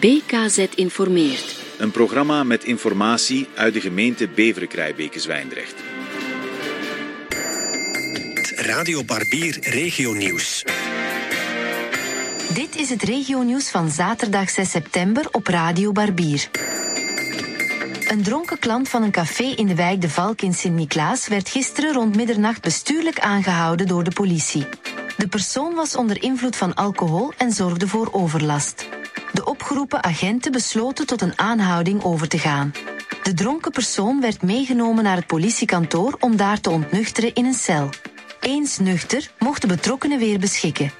BKZ informeert. Een programma met informatie uit de gemeente Beveren-Krijbeke-Zwijndrecht. Radio Barbier Regio Nieuws. Dit is het regionieuws van zaterdag 6 september op Radio Barbier. Een dronken klant van een café in de wijk De Valk in Sint-Niklaas werd gisteren rond middernacht bestuurlijk aangehouden door de politie. De persoon was onder invloed van alcohol en zorgde voor overlast. Opgeroepen agenten besloten tot een aanhouding over te gaan. De dronken persoon werd meegenomen naar het politiekantoor om daar te ontnuchteren in een cel. Eens nuchter mocht de betrokkenen weer beschikken.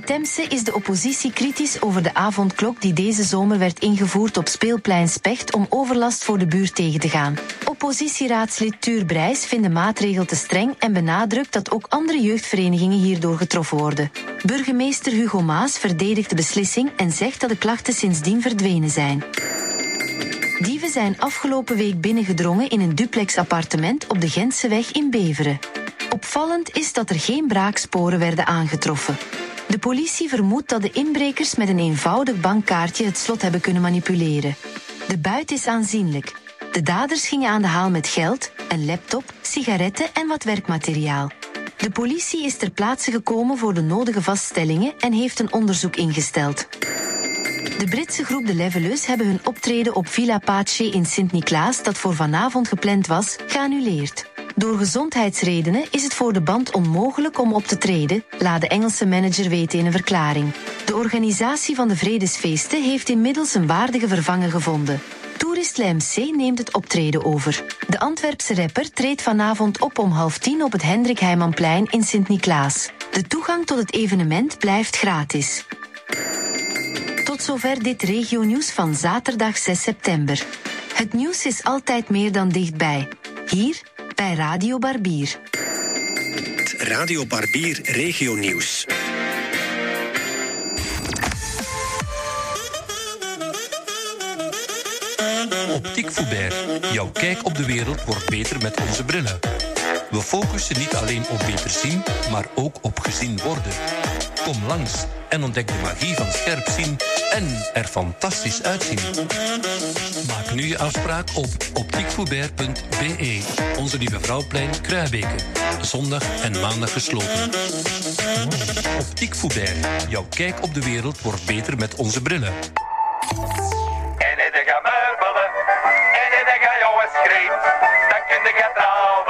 In Temse is de oppositie kritisch over de avondklok die deze zomer werd ingevoerd op speelplein Specht om overlast voor de buurt tegen te gaan. Oppositieraadslid Tuur Brijs vindt de maatregel te streng en benadrukt dat ook andere jeugdverenigingen hierdoor getroffen worden. Burgemeester Hugo Maas verdedigt de beslissing en zegt dat de klachten sindsdien verdwenen zijn. Dieven zijn afgelopen week binnengedrongen in een duplex-appartement op de Gentseweg in Beveren. Opvallend is dat er geen braaksporen werden aangetroffen. De politie vermoedt dat de inbrekers met een eenvoudig bankkaartje het slot hebben kunnen manipuleren. De buit is aanzienlijk. De daders gingen aan de haal met geld, een laptop, sigaretten en wat werkmateriaal. De politie is ter plaatse gekomen voor de nodige vaststellingen en heeft een onderzoek ingesteld. De Britse groep De Levelus hebben hun optreden op Villa Pace in Sint-Niklaas, dat voor vanavond gepland was, geannuleerd. Door gezondheidsredenen is het voor de band onmogelijk om op te treden, laat de Engelse manager weten in een verklaring. De organisatie van de Vredesfeesten heeft inmiddels een waardige vervanger gevonden. Toerist MC neemt het optreden over. De Antwerpse rapper treedt vanavond op om half tien op het Hendrik Heijmanplein in Sint-Niklaas. De toegang tot het evenement blijft gratis. Tot zover dit regionieuws van zaterdag 6 september. Het nieuws is altijd meer dan dichtbij. Hier bij Radio Barbier. Radio Barbier Regio Nieuws. Optiek Foubert. Jouw kijk op de wereld wordt beter met onze brillen. We focussen niet alleen op beter zien, maar ook op gezien worden. Kom langs en ontdek de magie van scherp zien en er fantastisch uitzien. Maak nu je afspraak op optiekfoubert.be. Onze Lieve Vrouwplein, Kruibeke. Zondag en maandag gesloten. Optiek Foubert. Jouw kijk op de wereld wordt beter met onze brillen. En in de meubelen, en in de jouw schreef, dan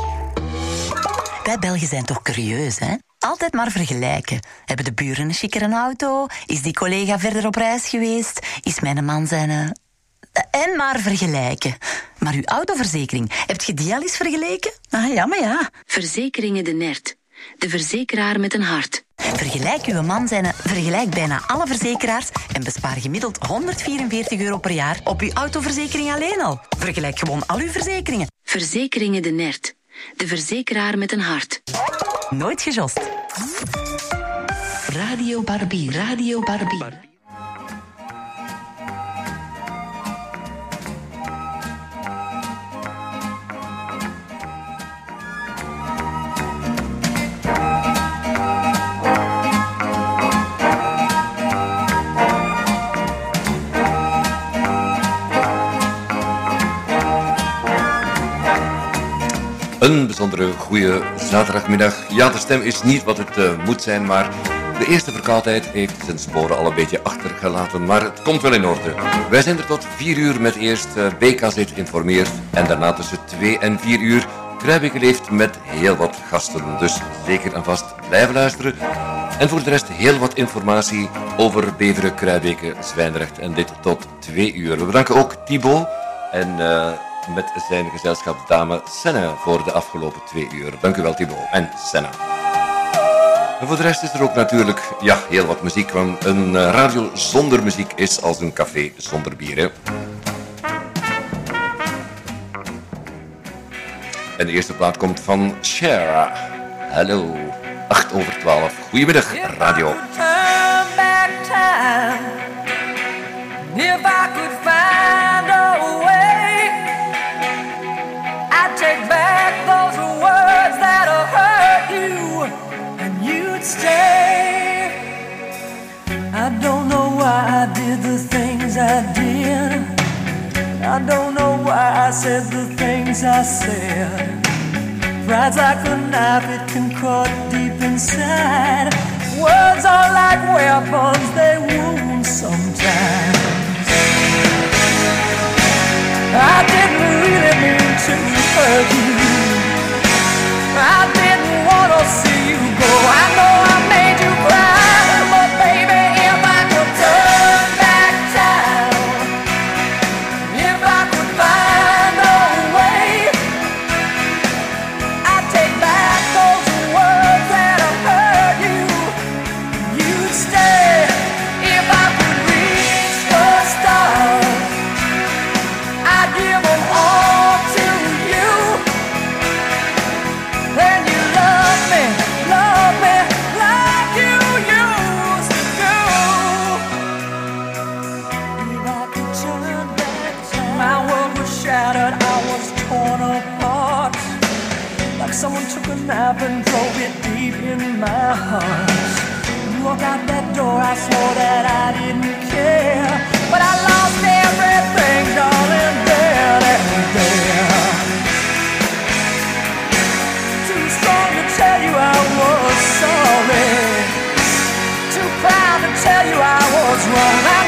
Wij Belgen zijn toch curieus, hè? Altijd maar vergelijken. Hebben de buren een chicere auto? Is die collega verder op reis geweest? Is mijn man zijn... eh, En maar vergelijken. Maar uw autoverzekering, hebt je die al eens vergeleken? Ah ja, maar ja. Verzekeringen de Nert. De verzekeraar met een hart. Vergelijk uw man zijn, eh, vergelijk bijna alle verzekeraars en bespaar gemiddeld 144 euro per jaar op uw autoverzekering alleen al. Vergelijk gewoon al uw verzekeringen. Verzekeringen de Nert. De verzekeraar met een hart. Nooit gejost. Radio Barbie, Radio Barbie. Een bijzondere goede zaterdagmiddag. Ja, de stem is niet wat het eh, moet zijn, maar de eerste verkoudheid heeft zijn sporen al een beetje achtergelaten. Maar het komt wel in orde. Wij zijn er tot 4 uur met eerst uh, BKZ informeert en daarna tussen 2 en 4 uur Kruibeke leeft met heel wat gasten. Dus zeker en vast blijven luisteren. En voor de rest heel wat informatie over Beveren, Kruibeke, Zwijndrecht en dit tot 2 uur. We bedanken ook Thibaut en... eh, met zijn gezelschapsdame Senna voor de afgelopen twee uur. Dank u wel, Thibaut. En Senna. En voor de rest is er ook natuurlijk ja, heel wat muziek. Want een eh, radio zonder muziek is als een café zonder bier. Hè? En de eerste plaat komt van Shara. Hallo, 8 over 12. Goedemiddag, radio. turn back time, if I could find a way, back those words that hurt you, and you'd stay. I don't know why I did the things I did. I don't know why I said the things I said. Pride's like a knife, it can cut deep inside. Words are like weapons, they wound sometimes. I didn't really mean to hurt you. I didn't want to see you go. I know I my heart. You walk out that door, I swore that I didn't care. But I lost everything, darling, there there. Too strong to tell you I was sorry. Too proud to tell you I was wrong. I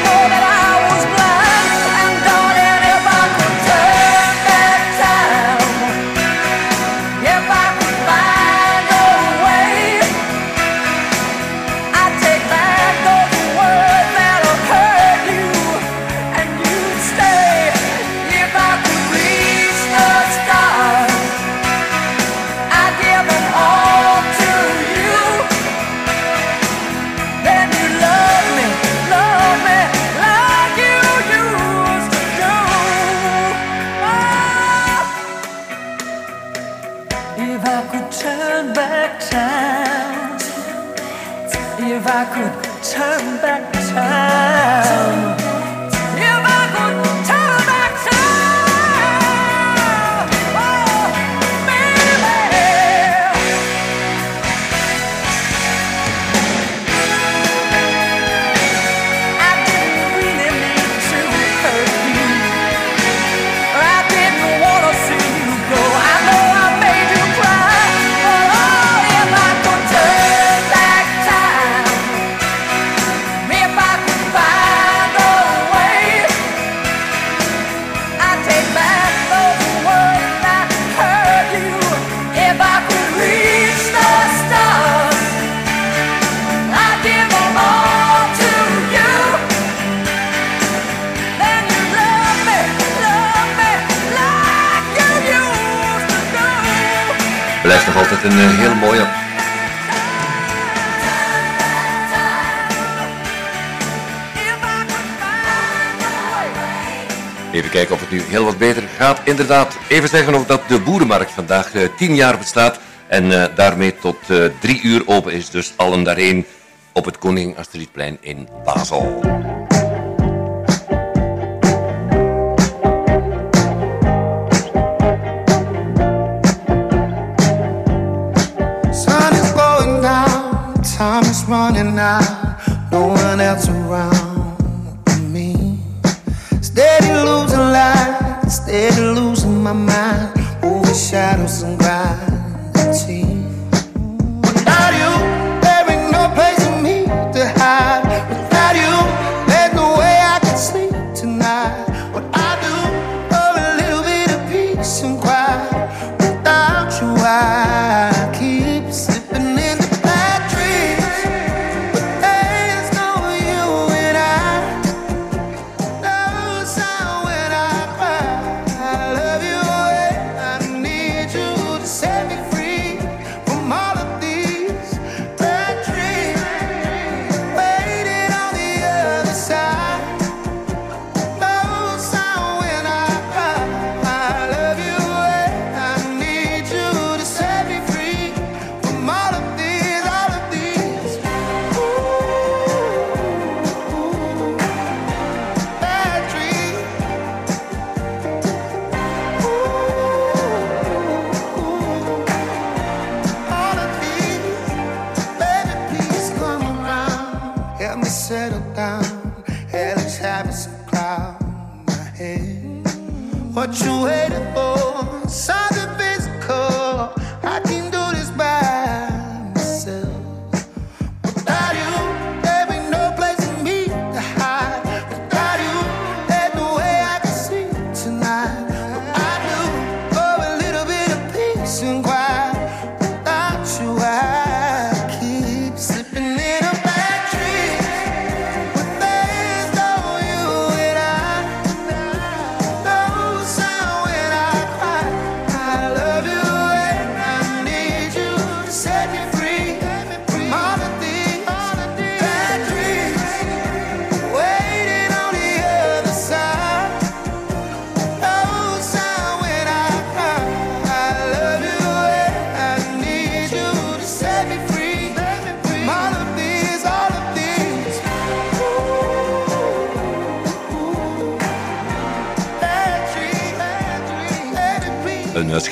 gaat. Inderdaad, even zeggen of dat de boerenmarkt vandaag eh, 10 jaar bestaat. En eh, daarmee tot eh, drie uur open is. Dus allen daarheen op het Koning Astridplein in Basel.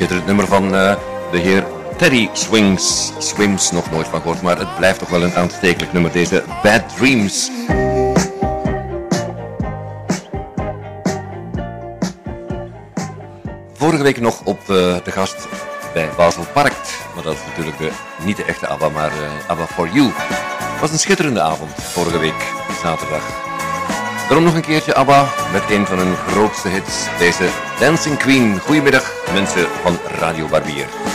Schitterend nummer van eh, de heer Teddy Swings. Swims, nog nooit van gehoord, maar het blijft toch wel een aanstekelijk nummer, deze Bad Dreams. Vorige week nog op eh, de gast bij Basel Park. Maar dat is natuurlijk de, niet de echte ABBA, maar eh, ABBA for You. Het was een schitterende avond, vorige week, zaterdag. Daarom nog een keertje ABBA met een van hun grootste hits, deze Dancing Queen. Goedemiddag mensen van Radio Barbier.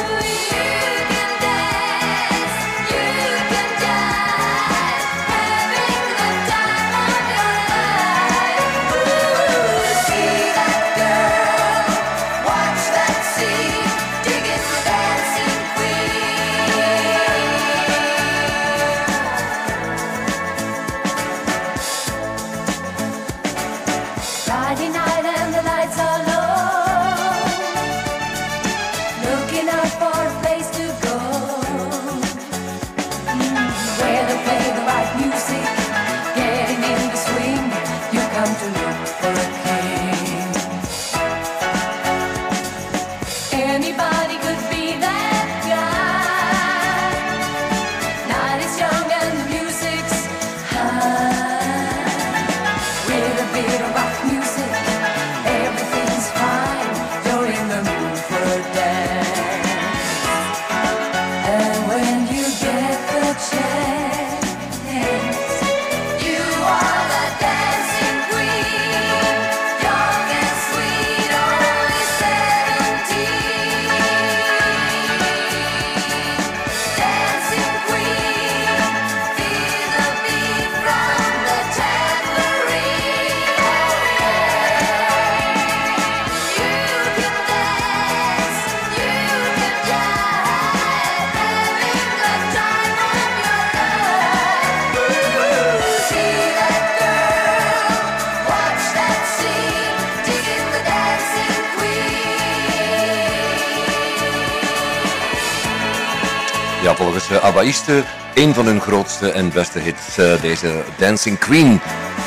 Een van hun grootste en beste hits, eh, deze Dancing Queen.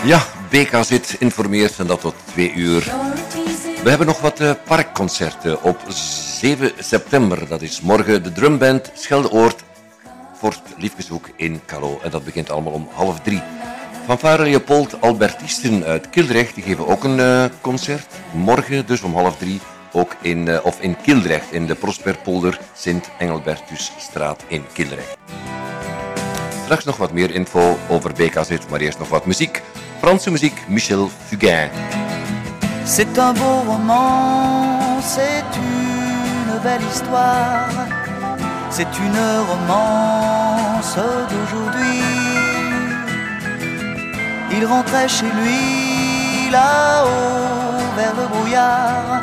Ja, BKZ informeert en dat tot twee uur. We hebben nog wat eh, parkconcerten op 7 september. Dat is morgen de drumband Scheldeoord Forst Liefkeshoek in Calo. En dat begint allemaal om half drie. Fanfare Leopold Albertisten uit Kildrecht die geven ook een eh, concert. Morgen dus om half drie ook in, eh, of in Kildrecht in de Prosperpolder Sint-Engelbertusstraat in Kildrecht. Straks nog wat meer info over BKZ, maar eerst nog wat muziek. Franse muziek, Michel Fugain. C'est un beau roman, c'est une belle histoire, c'est une romance d'aujourd'hui. Il rentrait chez lui là-haut vers le brouillard,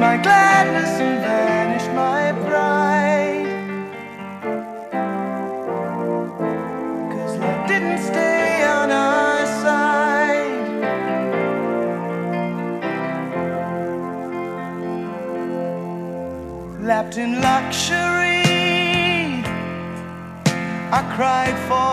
my gladness and vanished my pride. Cause love didn't stay on our side. Lapped in luxury, I cried for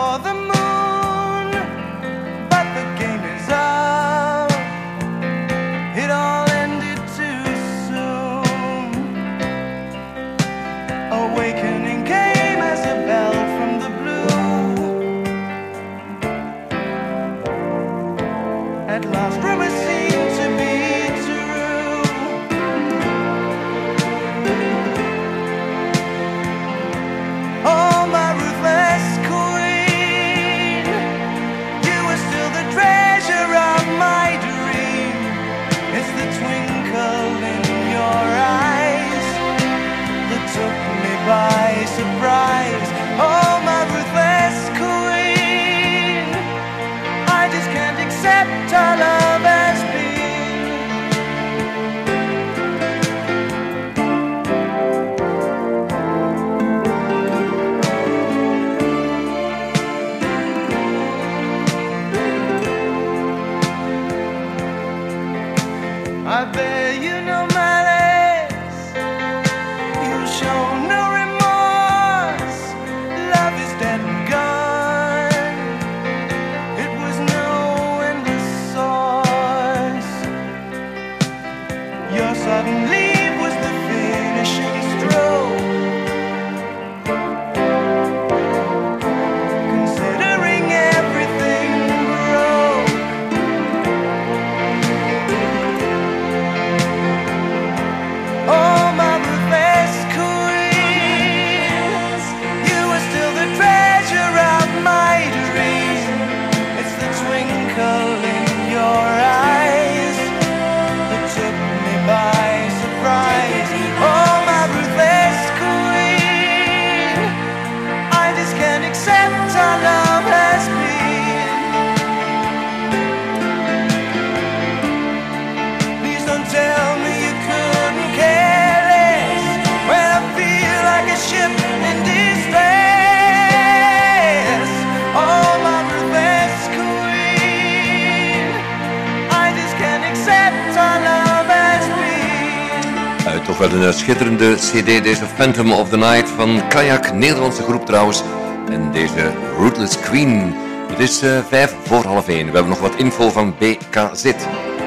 cd, deze Phantom of the Night van Kayak, Nederlandse groep trouwens. En deze Rootless Queen. Het is uh, vijf voor half één. We hebben nog wat info van BKZ.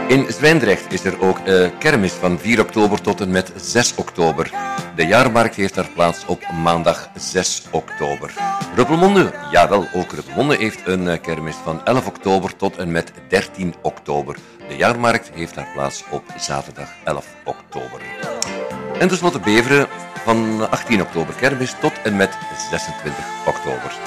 In Zwijndrecht is er ook uh, kermis van 4 oktober tot en met 6 oktober. De jaarmarkt heeft daar plaats op maandag 6 oktober. Ruppelmonde, jawel, ook Ruppelmonde heeft een uh, kermis van 11 oktober tot en met 13 oktober. De jaarmarkt heeft daar plaats op zaterdag 11 oktober. En tenslotte Beveren van 18 oktober kermis tot en met 26 oktober.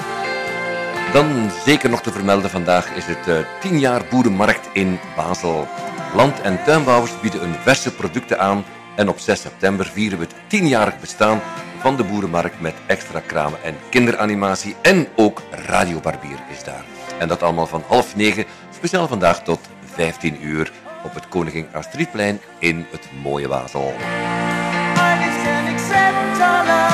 Dan zeker nog te vermelden, vandaag is het uh, 10 jaar boerenmarkt in Basel. Land- en tuinbouwers bieden hun verse producten aan en op 6 september vieren we het 10-jarig bestaan van de boerenmarkt met extra kramen en kinderanimatie en ook Radio Barbier is daar. En dat allemaal van half negen, speciaal vandaag tot 15 uur op het Koningin Astridplein in het mooie Basel. 했잖아.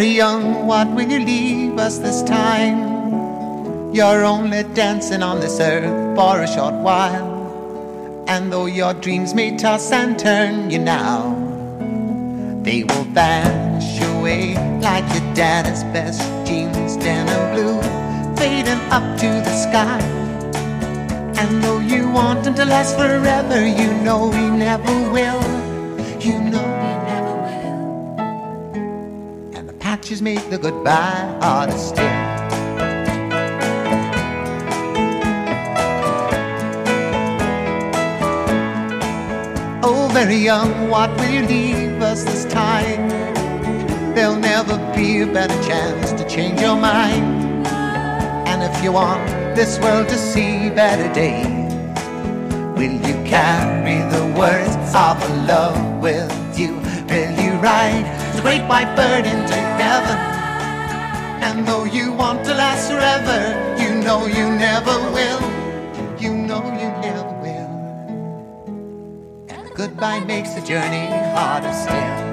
Very young, what will you leave us this time? You're only dancing on this earth for a short while. And though your dreams may toss and turn you now, they will vanish away like your daddy's best jeans, denim blue, fading up to the sky. And though you want them to last forever, you know he never will. You know And the the goodbye harder still. Oh, very young, what will you leave us this time? There'll never be a better chance to change your mind. And if you want this world to see better days, will you carry the words of love with you? Will you ride the great white bird into heaven? And though you want to last forever, you know you never will. You know you never will. And goodbye makes the journey harder still.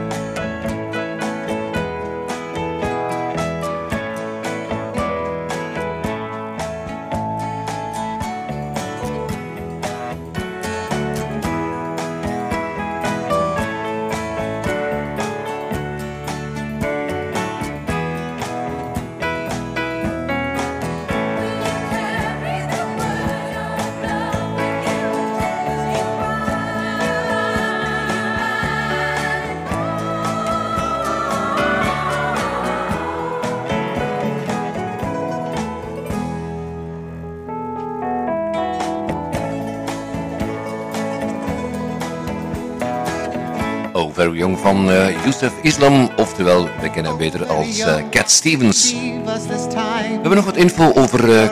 Van eh Youssef Islam, oftewel we kennen hem beter als eh, Cat Stevens. We hebben nog wat info over eh,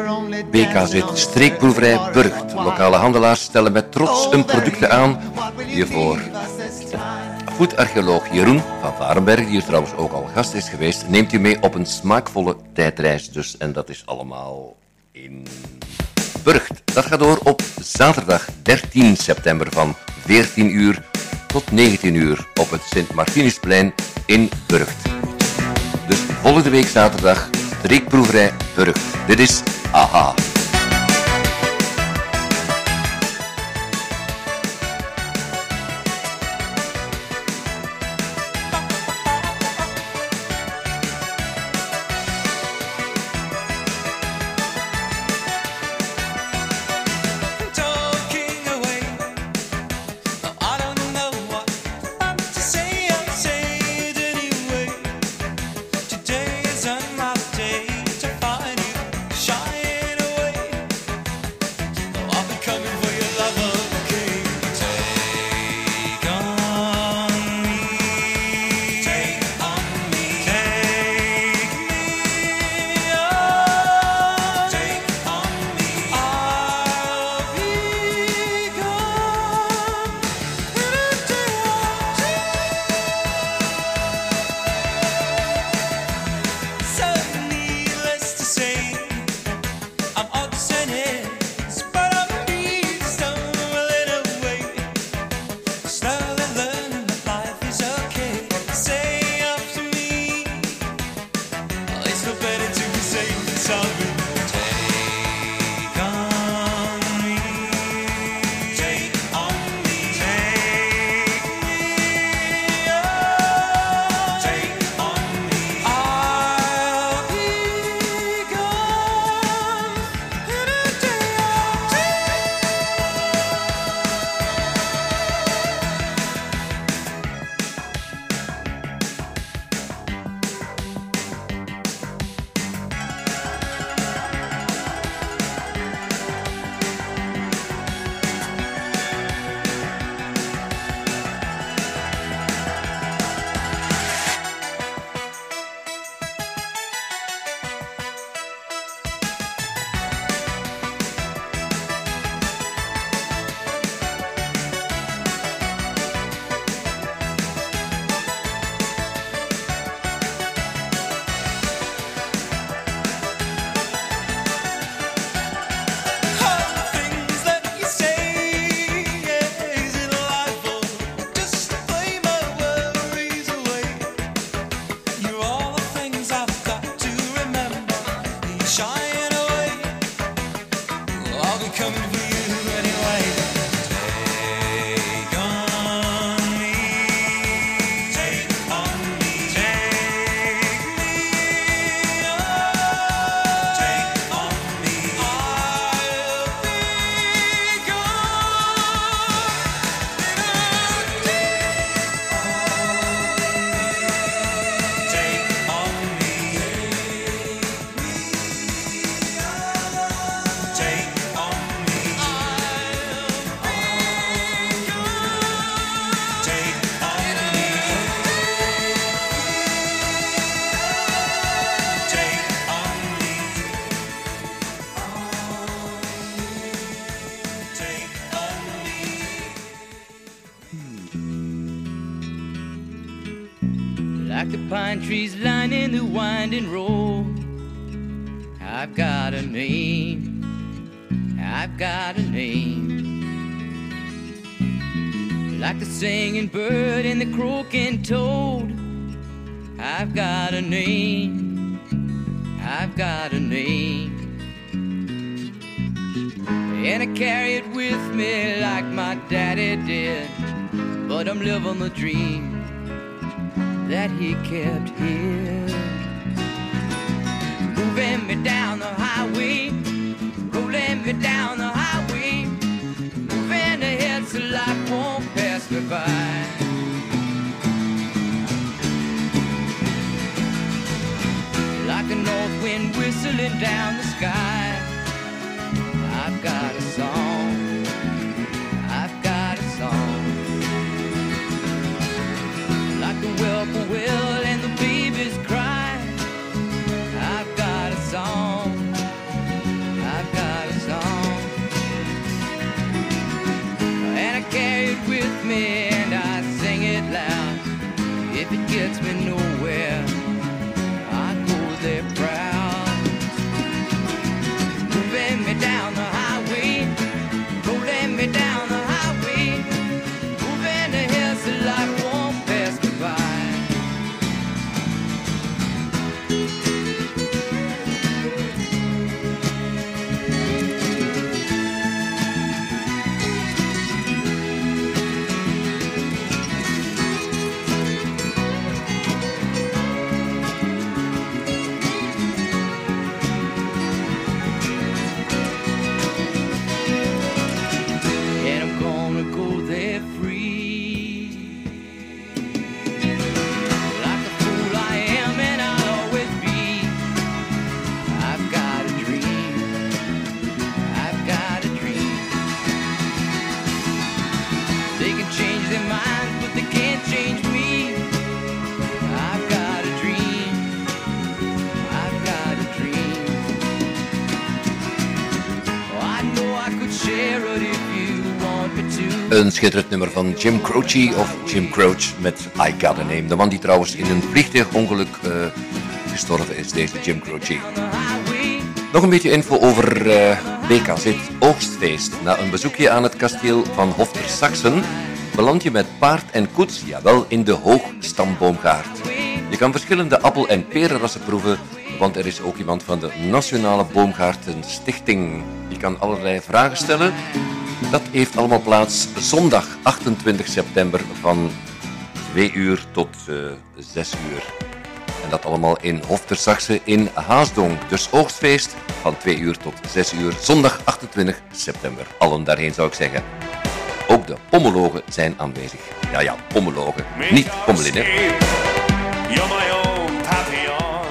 BKZ Streekproeverij Burgt. Lokale handelaars stellen met trots hun producten aan die voor voedarcheoloog Jeroen van Varenberg, die hier trouwens ook al gast is geweest, neemt u mee op een smaakvolle tijdreis dus. En dat is allemaal in Burgt. Dat gaat door op zaterdag 13 september van 14 uur tot 19 uur op het Sint-Martinusplein in Burgt. Dus volgende week zaterdag streekproeverij Burgt. Dit is AHA. Croaking toad. I've got a name. I've got a name. And I carry it with me like my daddy did. But I'm living the dream that he kept Like a north wind whistling down the sky, I've got a song. I've got a song like the whippoorwill and the babies cry. I've got a song. I've got a song. And I carry it with me and I sing it loud. If it gets me nowhere, Een schitterend nummer van Jim Croce of Jim Crouch met I Got Name. De man die trouwens in een vliegtuigongeluk eh, gestorven is, deze Jim Croce. Nog een beetje info over eh BKZ Oogstfeest. Na een bezoekje aan het kasteel van Hofter Saxen beland je met paard en koets, jawel, in de Hoogstamboomgaard. Je kan verschillende appel- en perenrassen proeven, want er is ook iemand van de Nationale Boomgaartenstichting. Je kan allerlei vragen stellen. Dat heeft allemaal plaats zondag 28 september van 2 uur tot eh 6 uur. En dat allemaal in Hoftersachse in Haasdong. Dus oogstfeest van 2 uur tot 6 uur, zondag 28 september. Allen daarheen zou ik zeggen. Ook de pommelogen zijn aanwezig. Ja, ja, pommelogen. Niet pommelin, hè. You're my own papillon.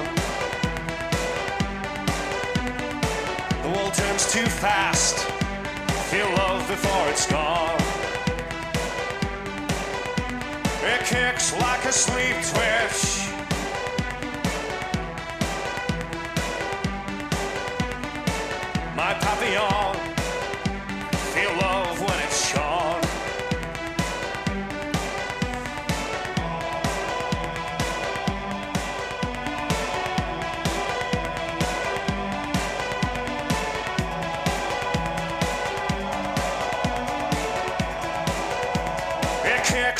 The world turns too fast. Feel love before it's gone. It kicks like a sleep twitch. My papillon.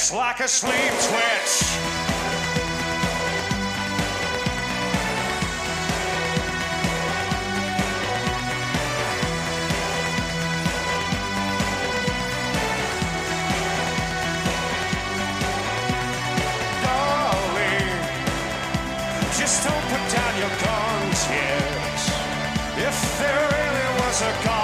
It's like a sleep twitch. Darling, just don't put down your guns yet. If there really was a gun.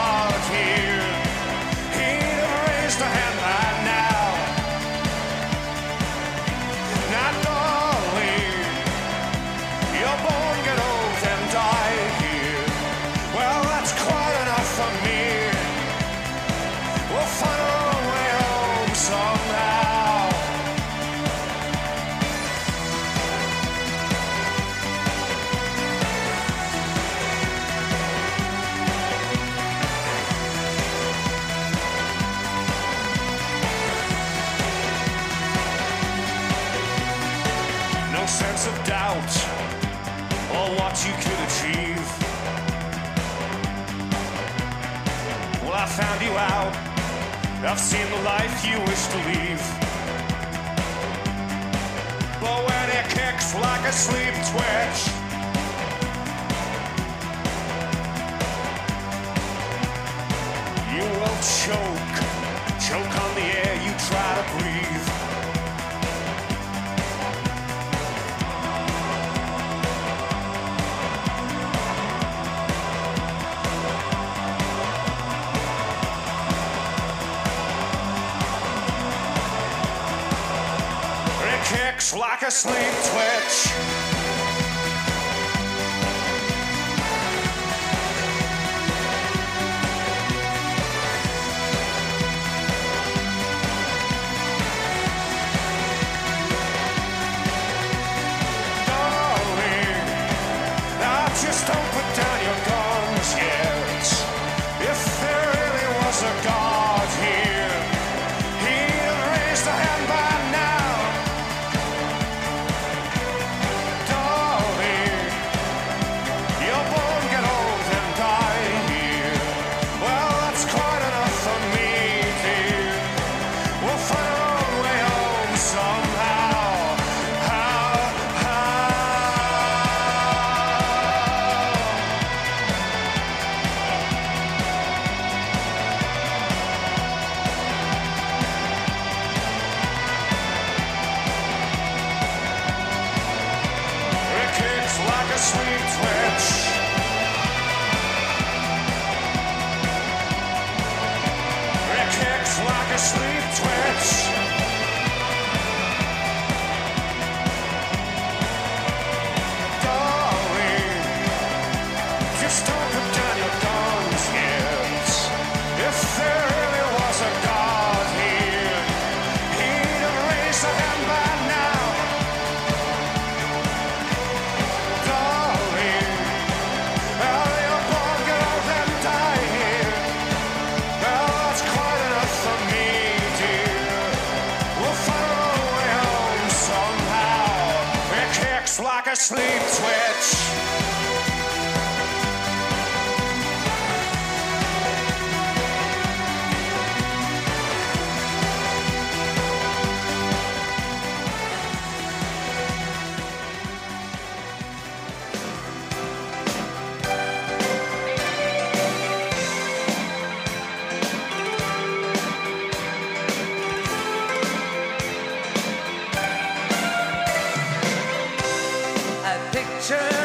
Yeah.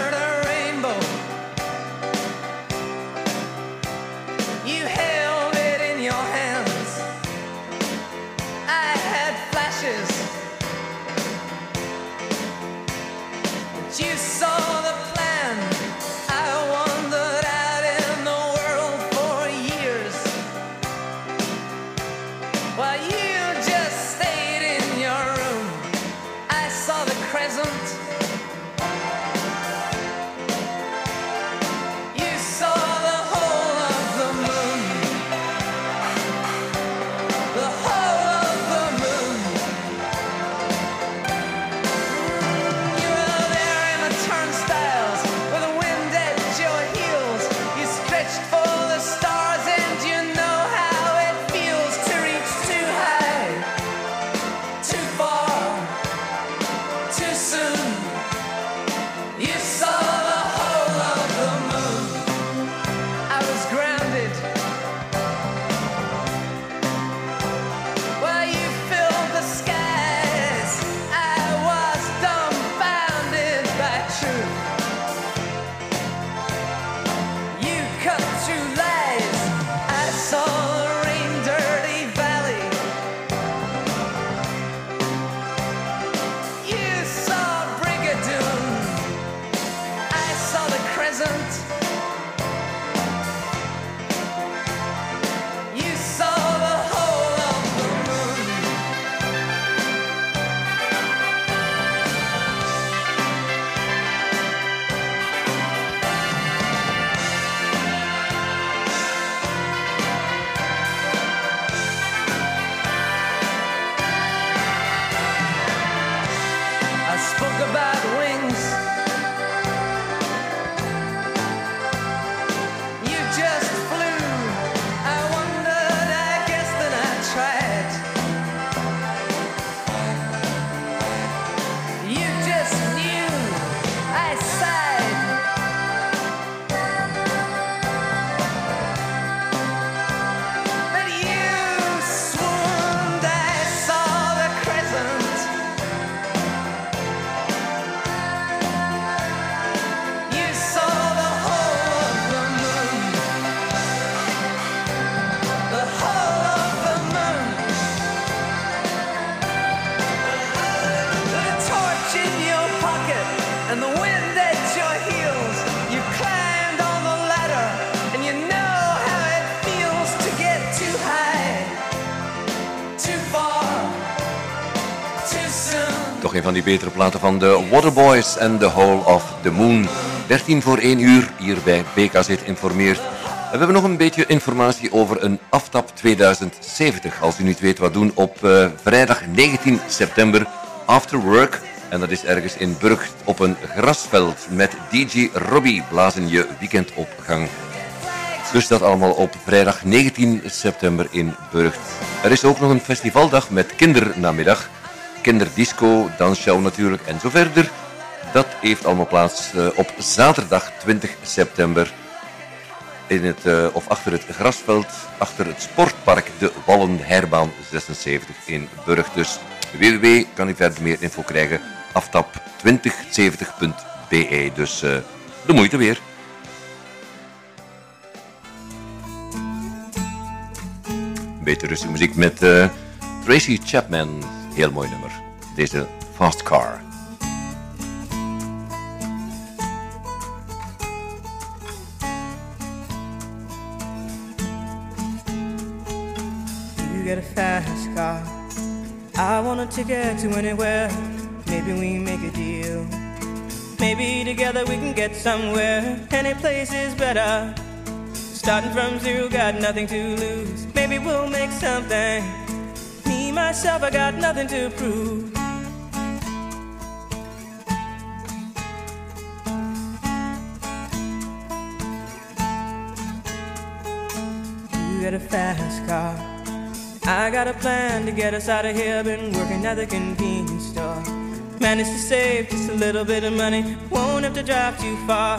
Die betere platen van de Waterboys en The Hole of the Moon. 13 voor 1 uur hier bij BKZ informeert. En we hebben nog een beetje informatie over een aftap 2070. Als u niet weet wat doen op eh, vrijdag 19 september after work. En dat is ergens in Burgt op een grasveld met DJ Robbie blazen je weekend op gang. Dus dat allemaal op vrijdag 19 september in Burgt. Er is ook nog een festivaldag met kindernamiddag. Kinderdisco, dansshow natuurlijk en zo verder. Dat heeft allemaal plaats eh, op zaterdag 20 september. In het, eh, of achter het grasveld, achter het sportpark De Wallen Herbaan 76 in Burgt. Dus www kan u verder meer info krijgen. Aftap2070.be. Dus eh, de moeite weer. Beetje rustige muziek met Tracy Chapman. Heel mooi nummer. Deze Fast Car. You get a fast car. I want a ticket to anywhere. Maybe we make a deal. Maybe together we can get somewhere. Any place is better. Starting from zero, got nothing to lose. Maybe we'll make something. Myself, I got nothing to prove. You got a fast car. I got a plan to get us out of here. Been working at the convenience store. Managed to save just a little bit of money. Won't have to drive too far.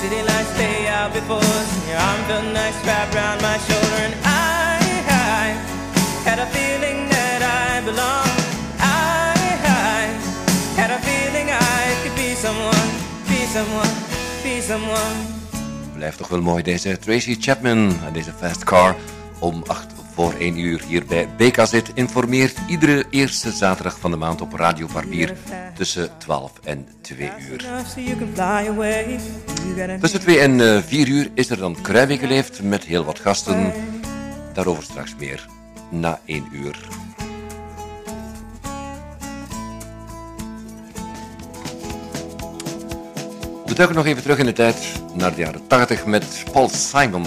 City lights lay out before us, and your arm felt nice wrapped around my shoulder. And I, I had a feeling that I belong. I, I had a feeling I could be someone, be someone, be someone. Blijft toch wel mooi deze Tracy Chapman en deze Fast Car om 8 voor 1 uur hier bij BKZ informeert iedere eerste zaterdag van de maand op Radio Barbier tussen 12 en 2 uur. Tussen 2 en 4 uur is er dan Kruiwijk geleefd met heel wat gasten. Daarover straks meer na 1 uur. We duiken nog even terug in de tijd naar de jaren 80 met Paul Simon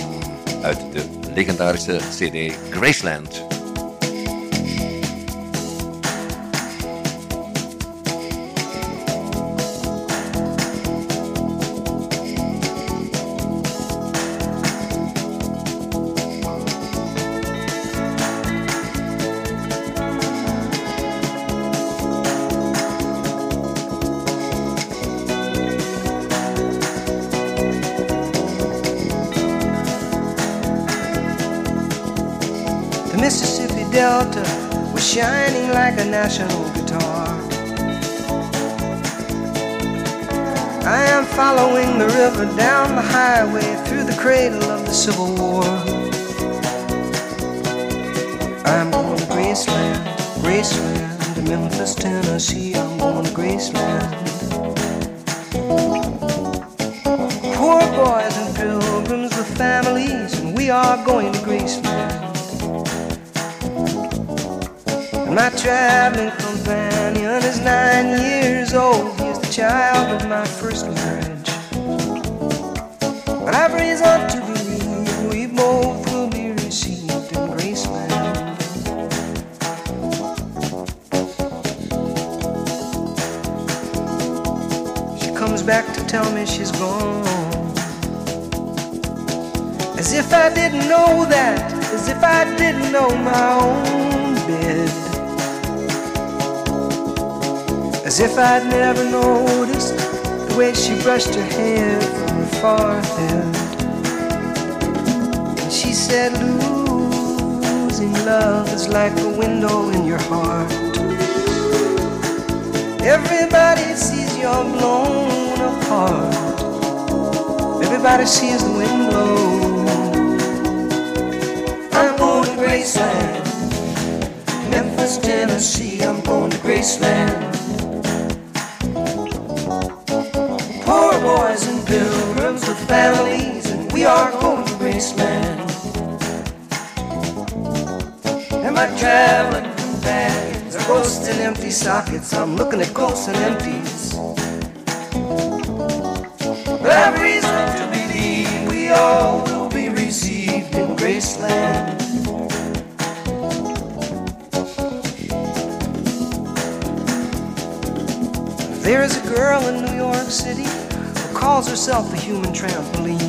uit de legendarische CD Graceland. Cradle of the Civil War. I'm going to Graceland, Graceland, to Memphis, Tennessee. I'm going to Graceland. Poor boys and pilgrims with families, and we are going to Graceland. And my traveling companion is nine years old. He's the child reason to believe we both will be received in Graceland. She comes back to tell me she's gone. As if I didn't know that, as if I didn't know my own bed. As if I'd never noticed the way she brushed her hair from her forehead. She said, Losing love is like a window in your heart. Everybody sees you're blown apart. Everybody sees the wind blow. I'm going to Graceland. Memphis, Tennessee, I'm going to Graceland. Poor boys and pilgrims with families, and we are going to Graceland. My traveling are ghosts and empty sockets. I'm looking at ghosts and empties. I've reason to believe we all will be received in Graceland. There is a girl in New York City who calls herself the human trampoline.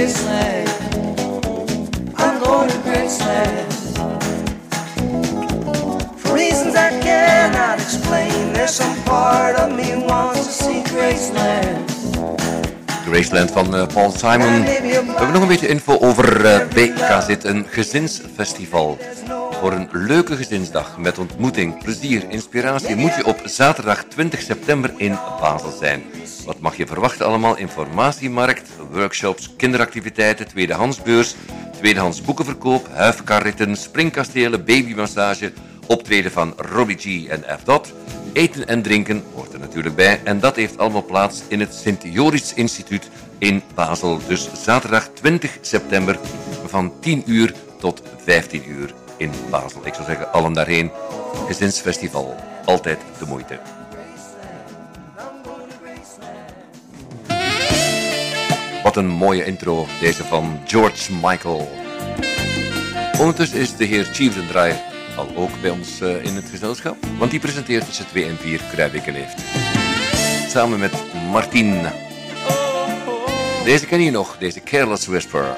Graceland. I'm going to Graceland. For reasons I cannot explain, there's some part of me wants to see Graceland. Graceland van eh, Paul Simon. We hebben nog een beetje info over eh, BKZ, een gezinsfestival. Voor een leuke gezinsdag met ontmoeting, plezier, inspiratie moet je op zaterdag 20 september in Basel zijn. Wat mag je verwachten allemaal? Informatiemarkt, workshops, kinderactiviteiten, tweedehandsbeurs, tweedehands boekenverkoop, huifkarritten, springkastelen, babymassage, optreden van Robbie G en F. Dot. Eten en drinken hoort er natuurlijk bij. En dat heeft allemaal plaats in het Sint Joris Instituut in Basel. Dus zaterdag 20 september van 10 uur tot 15 uur in Basel. Ik zou zeggen, allen daarheen. Gezinsfestival. Altijd de moeite. Wat een mooie intro, deze van George Michael. Ondertussen is de heer Chiefendry al ook bij ons eh, in het gezelschap, want die presenteert tussen twee en 4 Kruijbeke Leeft. Samen met Martin. Deze ken je nog, deze Careless Whisper.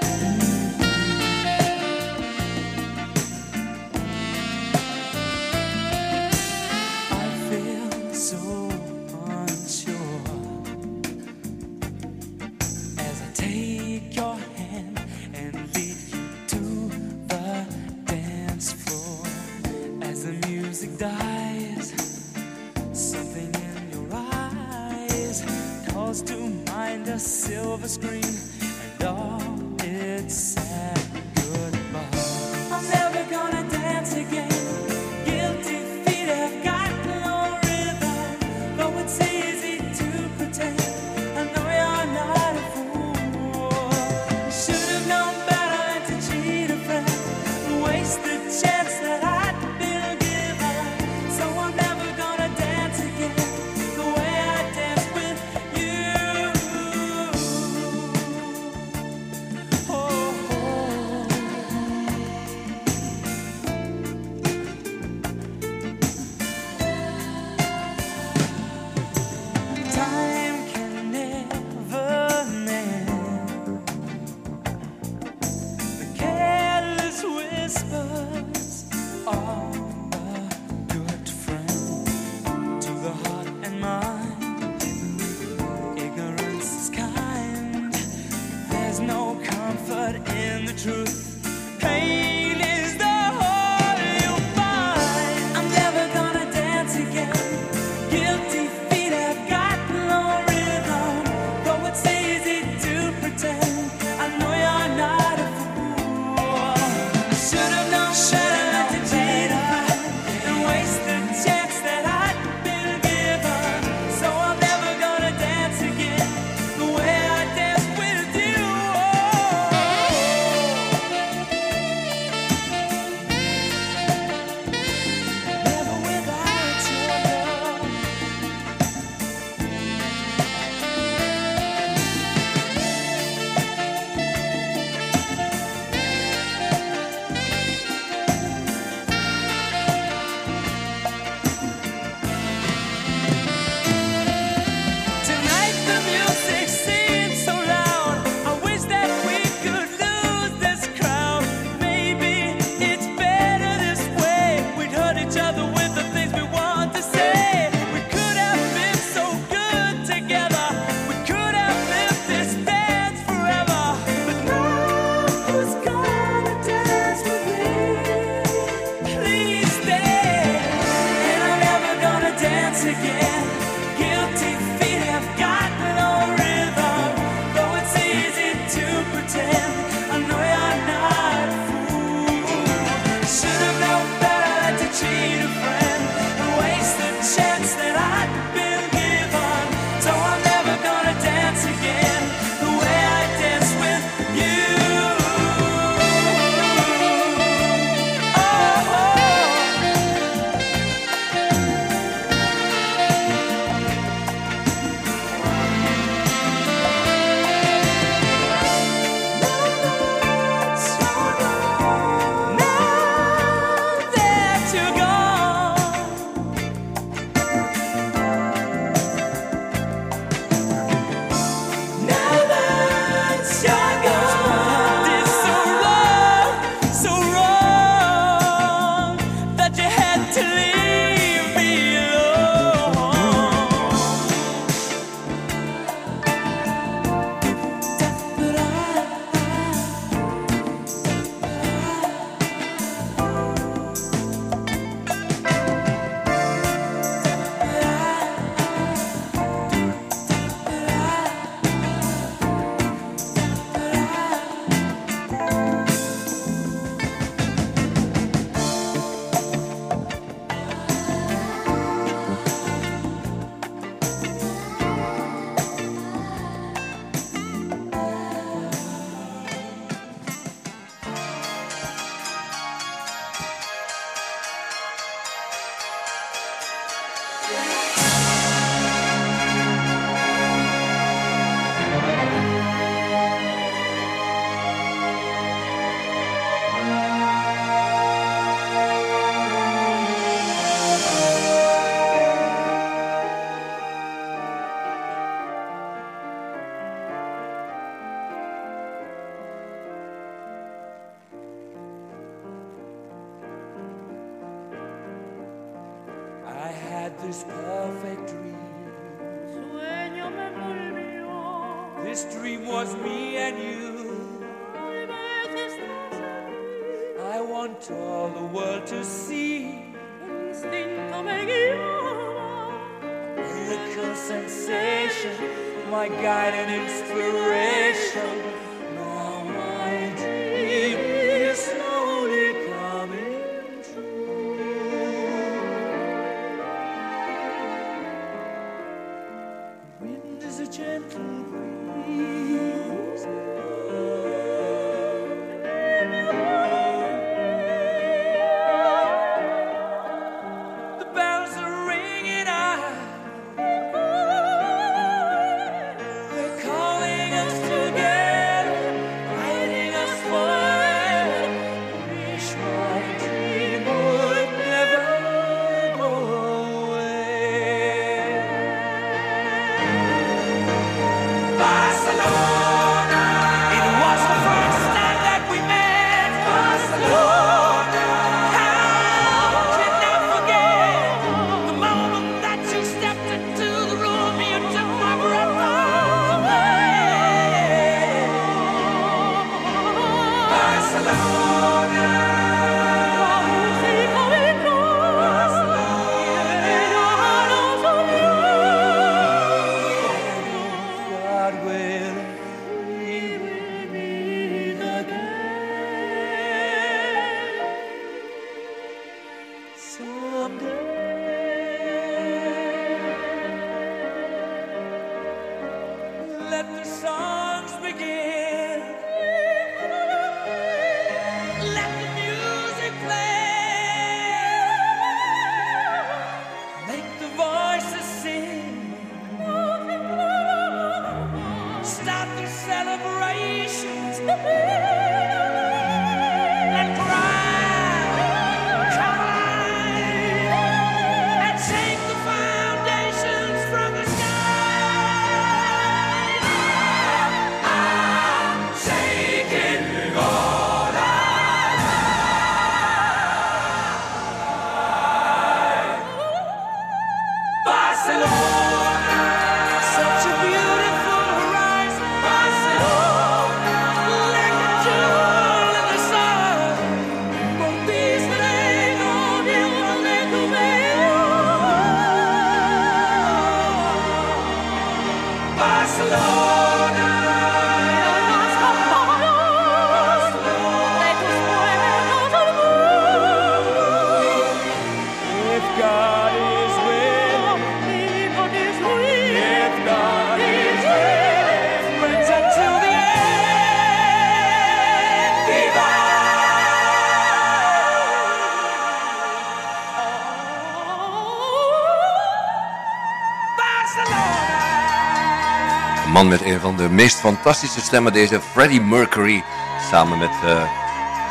Met een van de meest fantastische stemmen, deze Freddie Mercury. Samen met eh,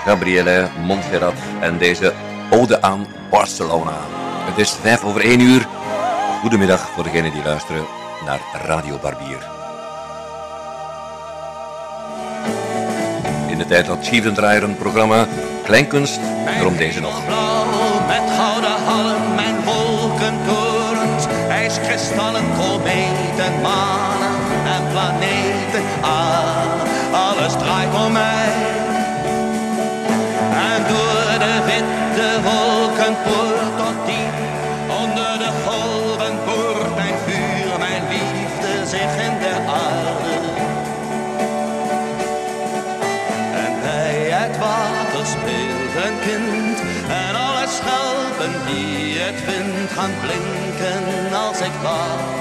Gabriele Montserrat en deze Ode aan Barcelona. Het is vijf over één uur. Goedemiddag voor degenen die luisteren naar Radio Barbier. In de tijd had Cheven Draaier een programma Kleinkunst, daarom deze nog. met gouden halm en wolkentorens, ijskristallen, kometen, manen alles om mij. En door de witte wolkenpoort tot diep onder de golven boort mijn vuur, mijn liefde zich in de aarde. En bij het water speelt een kind En alle schelpen die het vindt gaan blinken als ik wacht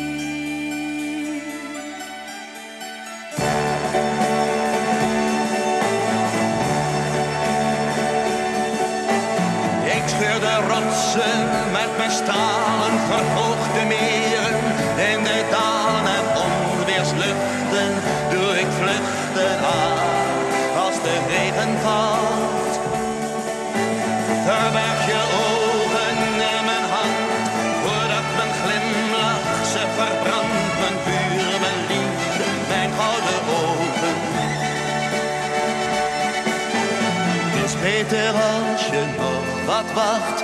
Rotsen met mijn stralen verhoogde meren. In de dalen en onweersluchten doe ik vluchten aan als de regen valt. Verberg je ogen in mijn hand, voordat mijn glimlach ze verbrandt. Mijn vuur, mijn liefde, mijn gouden ogen. Het is beter als je nog wat wacht,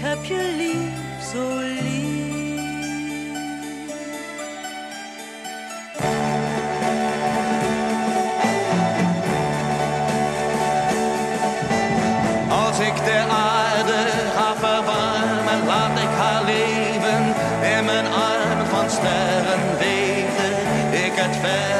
Ik heb je lief, zo lief. Als ik de aarde ga verwarmen, laat ik haar leven in mijn armen van sterren weten. Ik het verre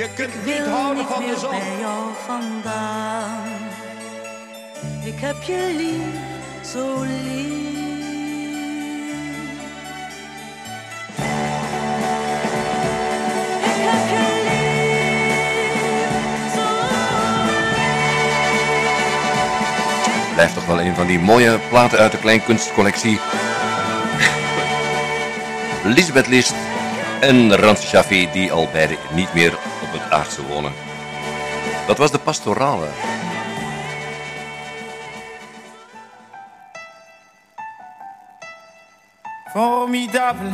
Je kunt niet houden van de zon. bij jou vandaan. Ik heb je lief, zo lief. Ik heb je lief, zo Blijft toch wel een van die mooie platen uit de kleinkunstcollectie. Lisbeth List en Ramse Shaffi, die al beide niet meer op het aardse wonen. Dat was de pastorale. Formidable,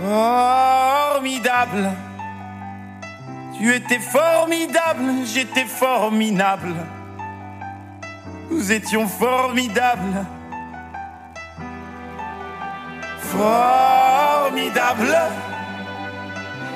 formidable. Tu étais formidable, j'étais formidable. Nous étions formidables. Formidable.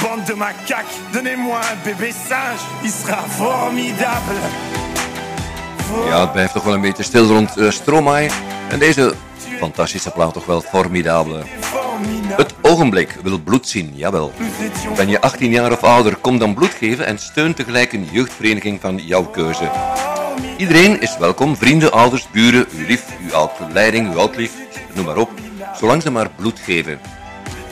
Bande de macaques, donnez-moi un bébé singe. Il sera formidable. Ja, het blijft toch wel een beetje stil rond eh, Stromae. En deze fantastische plaat toch wel formidabele. Het ogenblik wil bloed zien, jawel. Ben je 18 jaar of ouder, kom dan bloed geven en steun tegelijk een jeugdvereniging van jouw keuze. Iedereen is welkom, vrienden, ouders, buren, uw lief, uw oud-leiding, uw oud-lief, noem maar op, zolang ze maar bloed geven.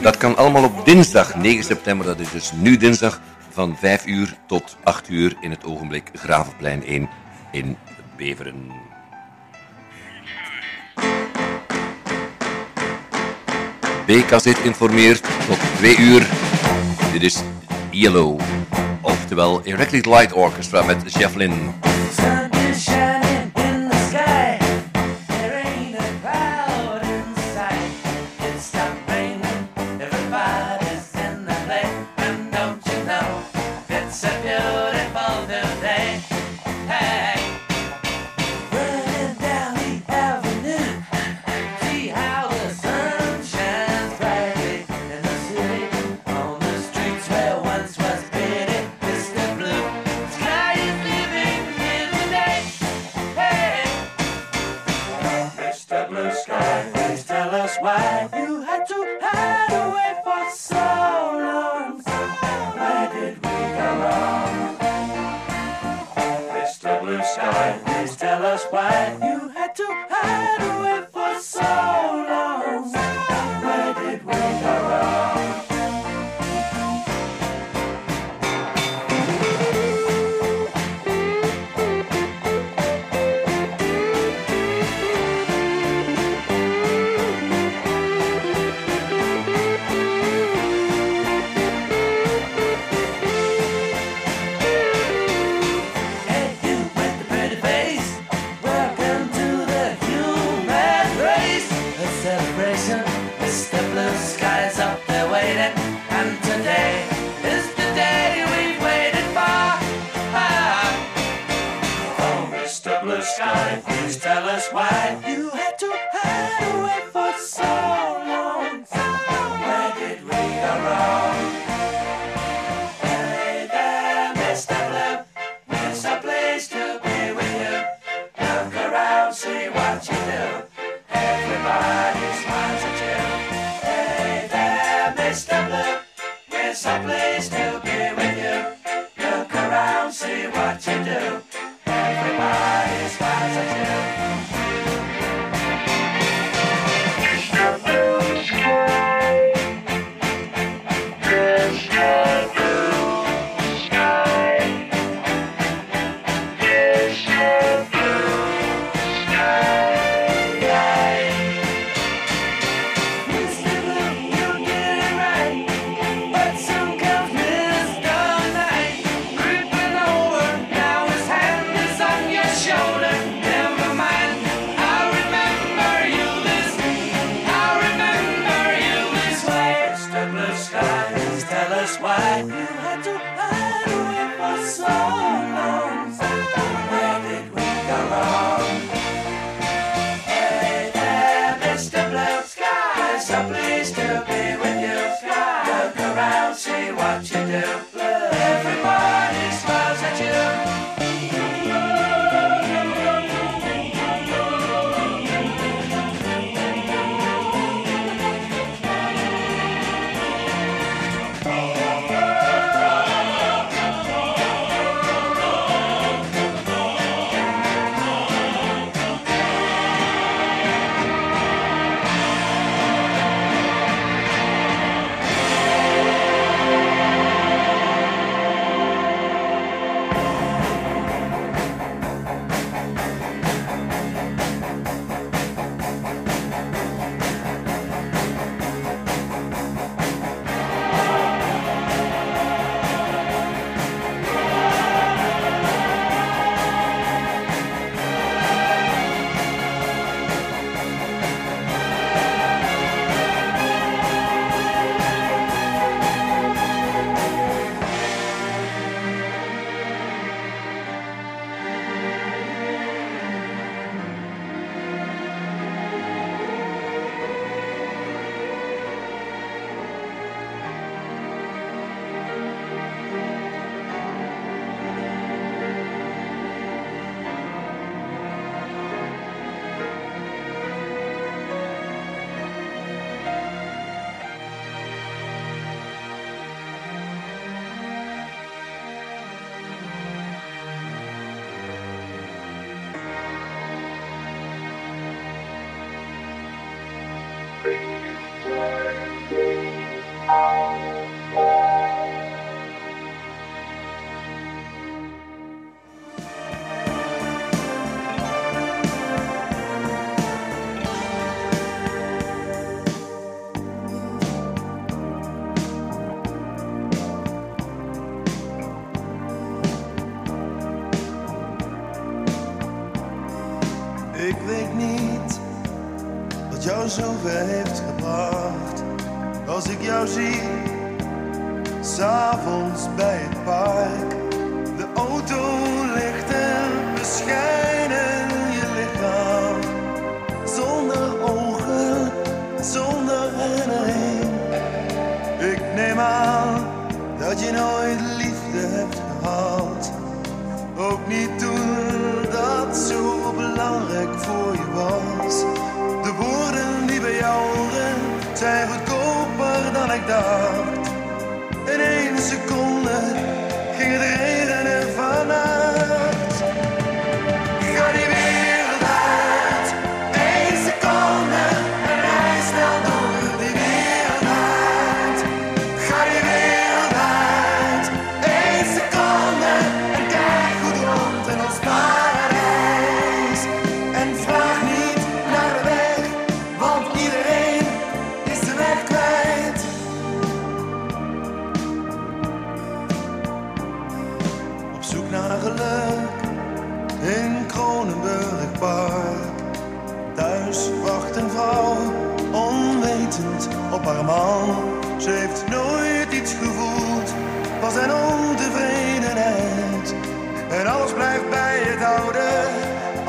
Dat kan allemaal op dinsdag 9 september, dat is dus nu dinsdag, van 5 uur tot 8 uur in het ogenblik Gravenplein 1 in Beveren. BKZ informeert tot 2 uur. Dit is Yellow, oftewel Erected Light Orchestra met Jeff Lynne. Why you had to hide away for so so pleased to be with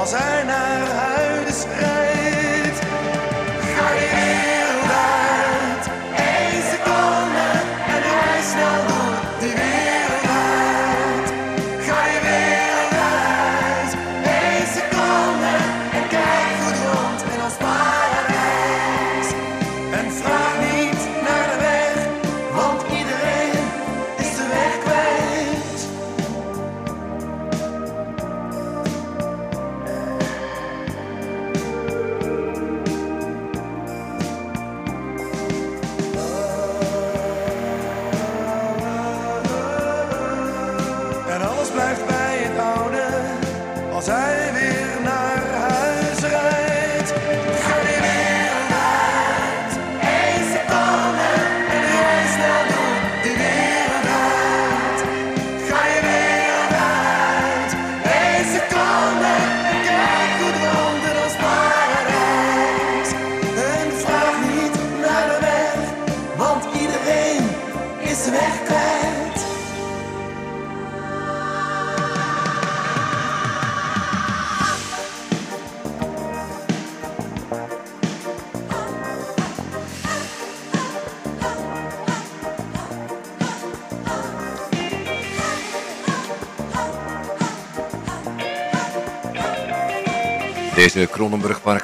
als hij naar huis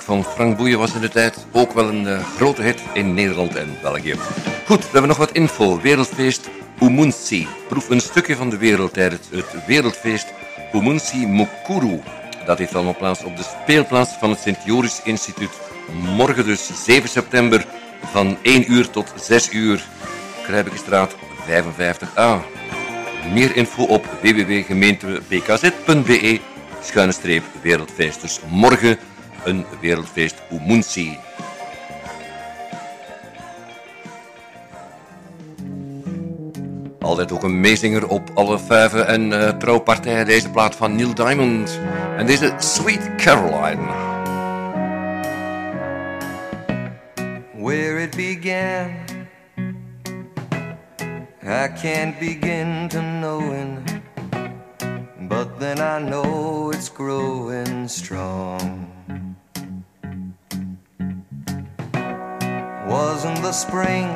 van Frank Boeien was in de tijd ook wel een eh, grote hit in Nederland en België. Goed, we hebben nog wat info. Wereldfeest Umunsi. Proef een stukje van de wereld tijdens het wereldfeest Umunsi Mukuru. Dat heeft allemaal plaats op de speelplaats van het Sint-Joris Instituut. Morgen dus 7 september van 1 uur tot 6 uur. Krijbekestraat 55a. Meer info op www.gemeentebkz.be schuine streep wereldfeest. Dus morgen een wereldfeest Umunsi. Altijd ook een meezinger op alle vijven en eh, trouwpartijen. Deze plaat van Neil Diamond. En deze Sweet Caroline. where it began. I can't begin to knowing, but then I know it's growing strong. Wasn't the spring,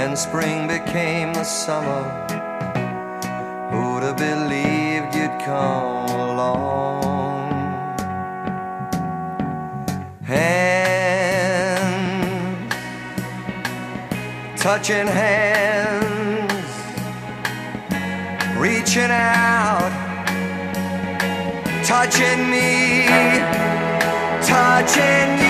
and spring became the summer. Who'd have believed you'd come along? Hands, touching hands, reaching out, touching me, touching you.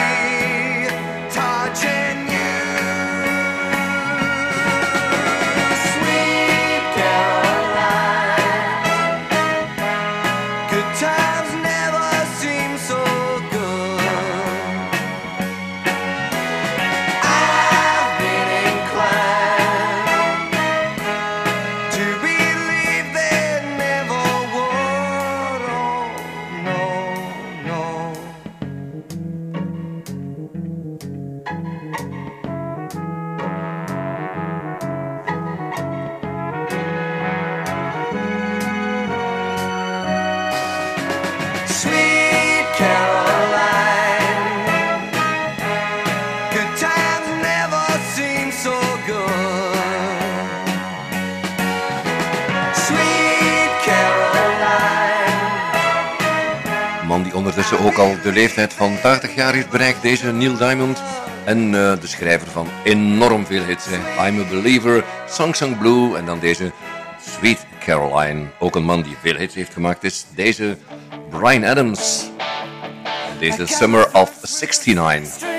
ondertussen ook al de leeftijd van 80 jaar heeft bereikt, deze Neil Diamond. En eh, de schrijver van enorm veel hits. hè. I'm a Believer, Song Song Blue en dan deze Sweet Caroline. Ook een man die veel hits heeft gemaakt is deze Brian Adams. Deze Summer of 69.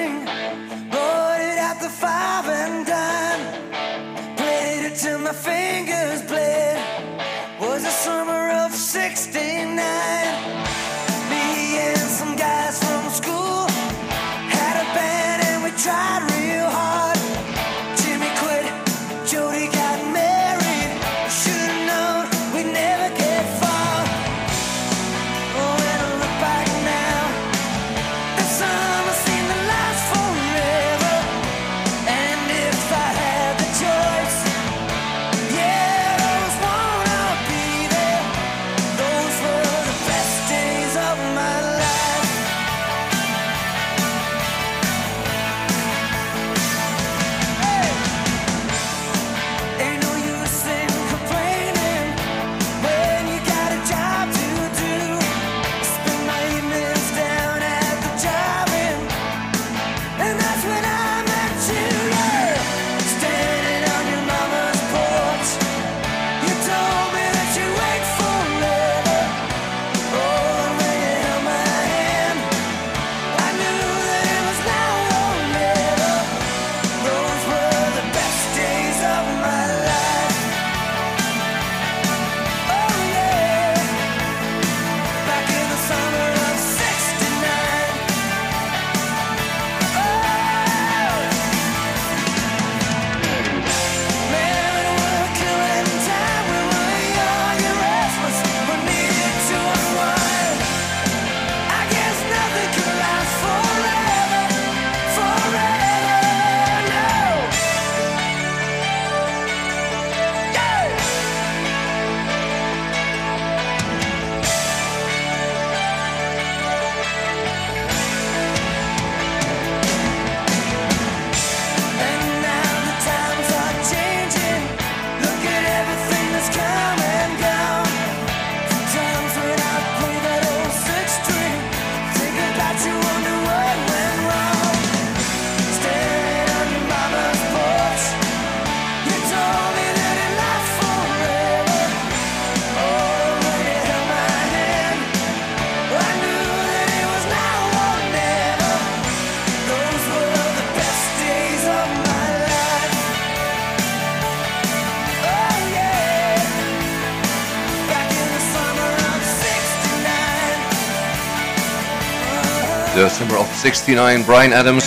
69, Brian Adams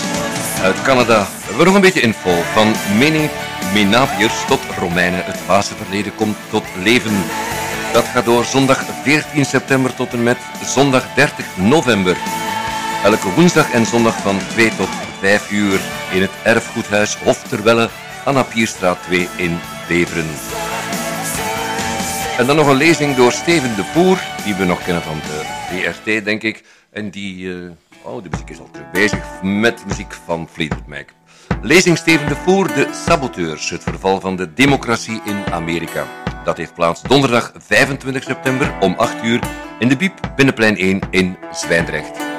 uit Canada. We nog een beetje info. Van mening Menapiërs tot Romeinen. Het Pasen verleden komt tot leven. Dat gaat door zondag 14 september tot en met zondag 30 november. Elke woensdag en zondag van 2 tot 5 uur in het erfgoedhuis Hofterwelle, Anna Pierstraat 2 in Beveren. En dan nog een lezing door Steven de Poer, die we nog kennen van de DRT, denk ik. En die, eh, oh, de muziek is al terug bezig met muziek van Fleetwood Mac. Lezing Steven de Voer, de saboteurs, het verval van de democratie in Amerika. Dat heeft plaats donderdag 25 september om 8 uur in de Biep Binnenplein 1 in Zwijndrecht.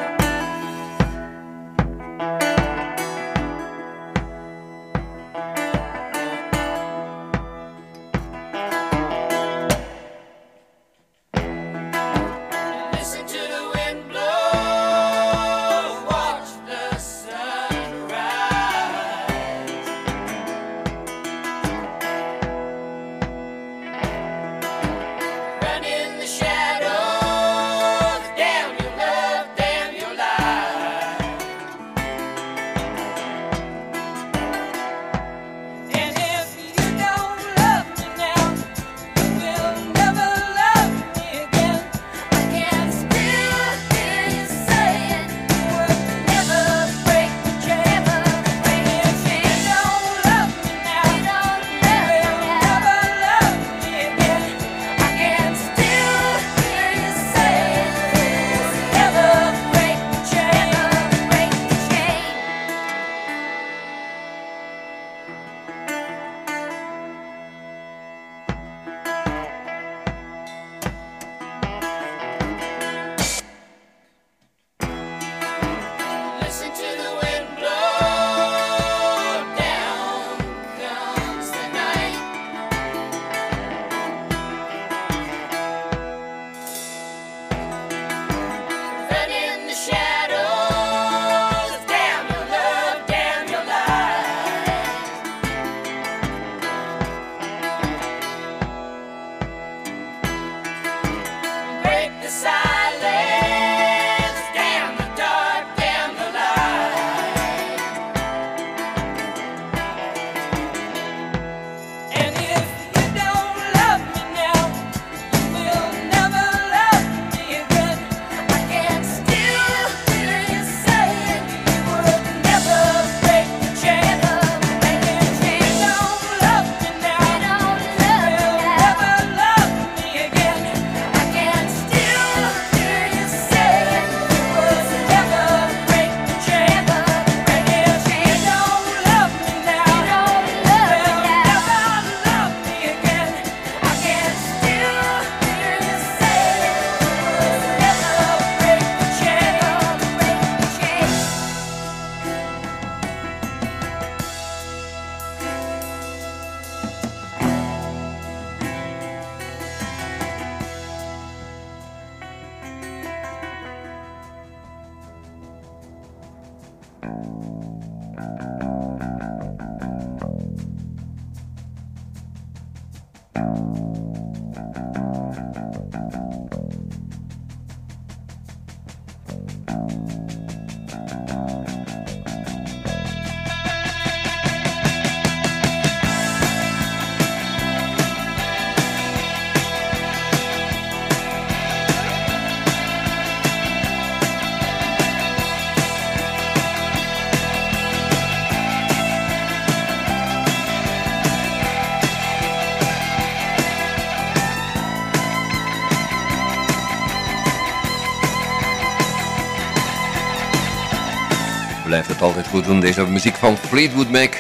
Altijd goed doen, deze muziek van Fleetwood Mac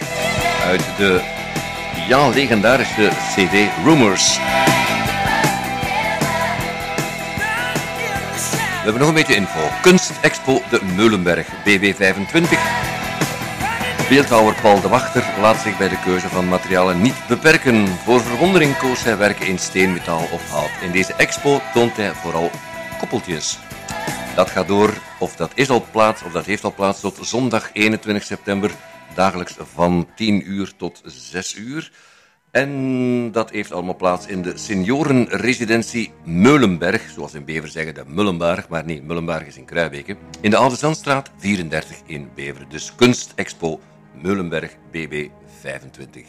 uit de ja, legendarische CD Rumors. We hebben nog een beetje info. Kunstexpo de Meulenberg, BB25. Beeldhouwer Paul de Wachter laat zich bij de keuze van materialen niet beperken. Voor verwondering koos hij werken in steen, metaal of hout. In deze expo toont hij vooral koppeltjes. Dat gaat door, of dat is al plaats, of dat heeft al plaats tot zondag 21 september, dagelijks van 10 uur tot 6 uur. En dat heeft allemaal plaats in de seniorenresidentie Meulenberg, zoals in Bever zeggen de Mullenberg, maar nee, Mullenberg is in Kruibeke, in de Oude Zandstraat 34 in Beveren. Dus Kunstexpo Meulenberg BB 25.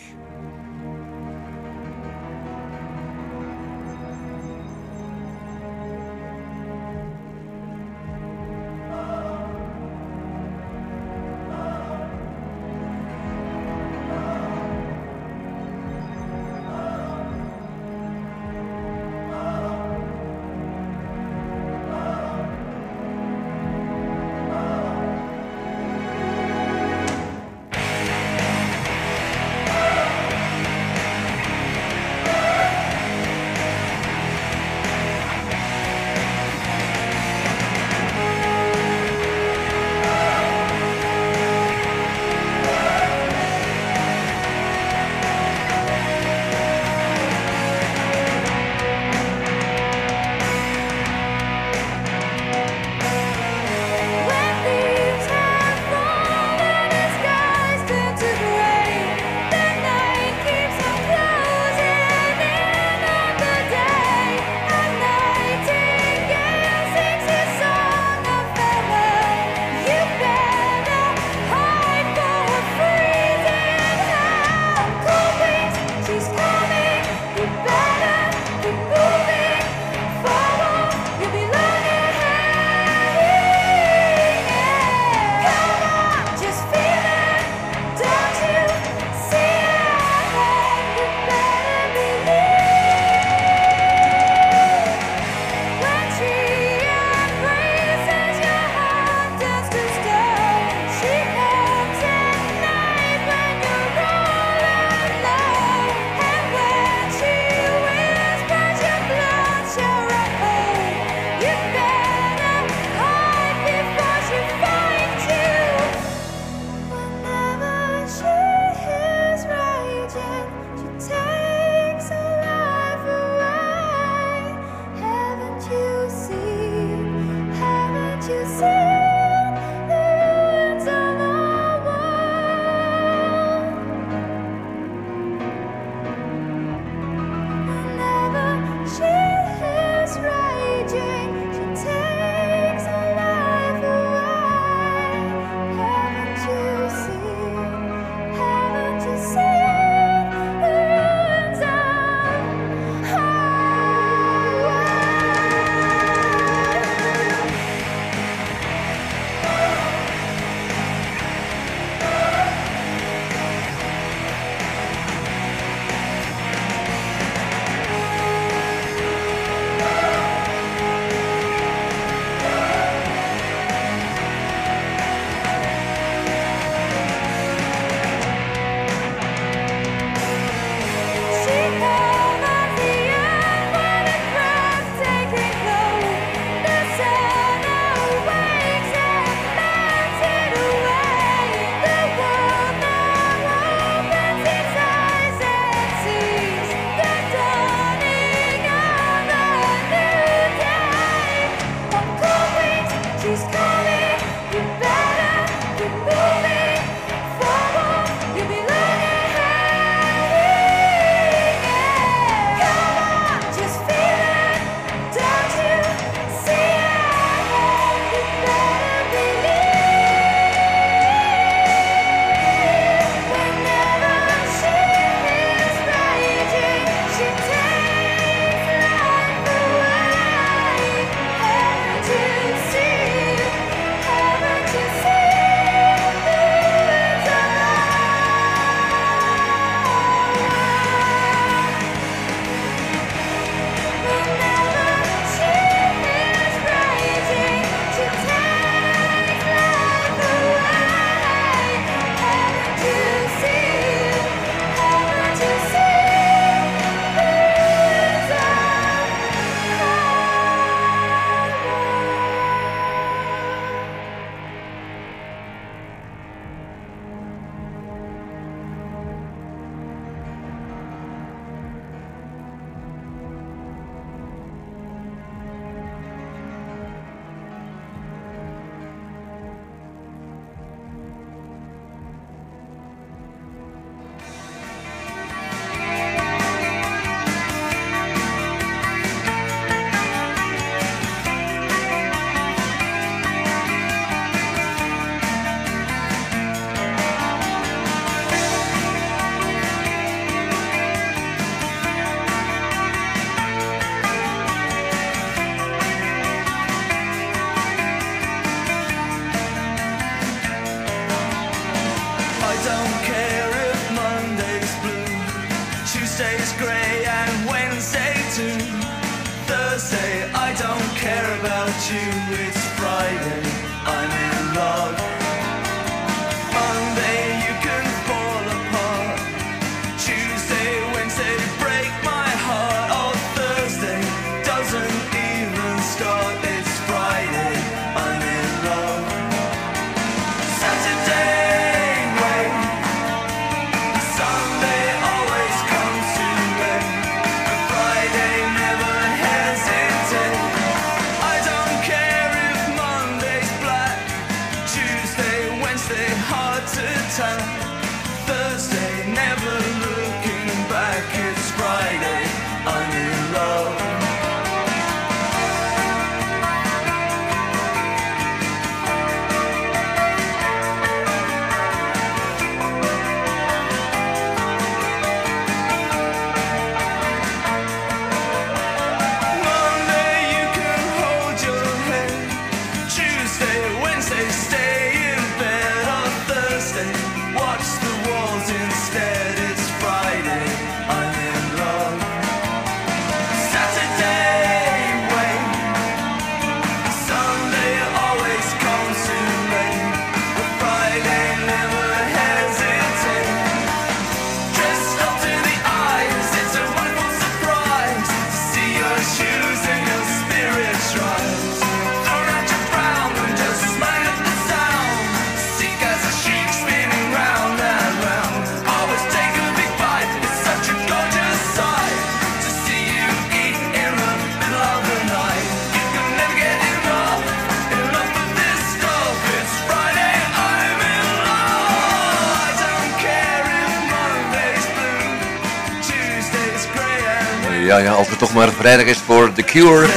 vrijdag is voor The Cure.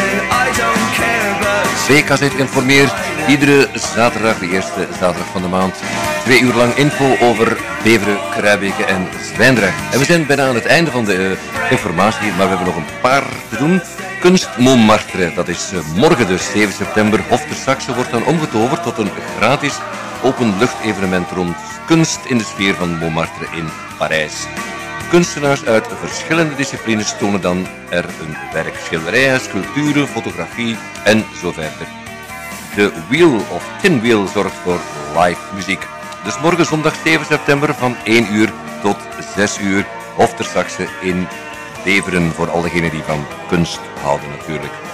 Zit geïnformeerd. Iedere zaterdag, de eerste zaterdag van de maand. Twee uur lang info over Beveren, Kruibeke en Zwijndrecht. En we zijn bijna aan het einde van de eh, informatie, maar we hebben nog een paar te doen. Kunst Montmartre, dat is eh, morgen dus, 7 september. Hof de Saxe wordt dan omgetoverd tot een gratis openluchtevenement rond kunst in de sfeer van Montmartre in Parijs. Kunstenaars uit verschillende disciplines tonen dan er een werk. Schilderijen, sculpturen, fotografie en zo verder. De Wheel of Tin Wheel zorgt voor live muziek. Dus morgen zondag 7 september van 1 uur tot 6 uur. Of ter in Deveren voor al diegenen die van kunst houden natuurlijk.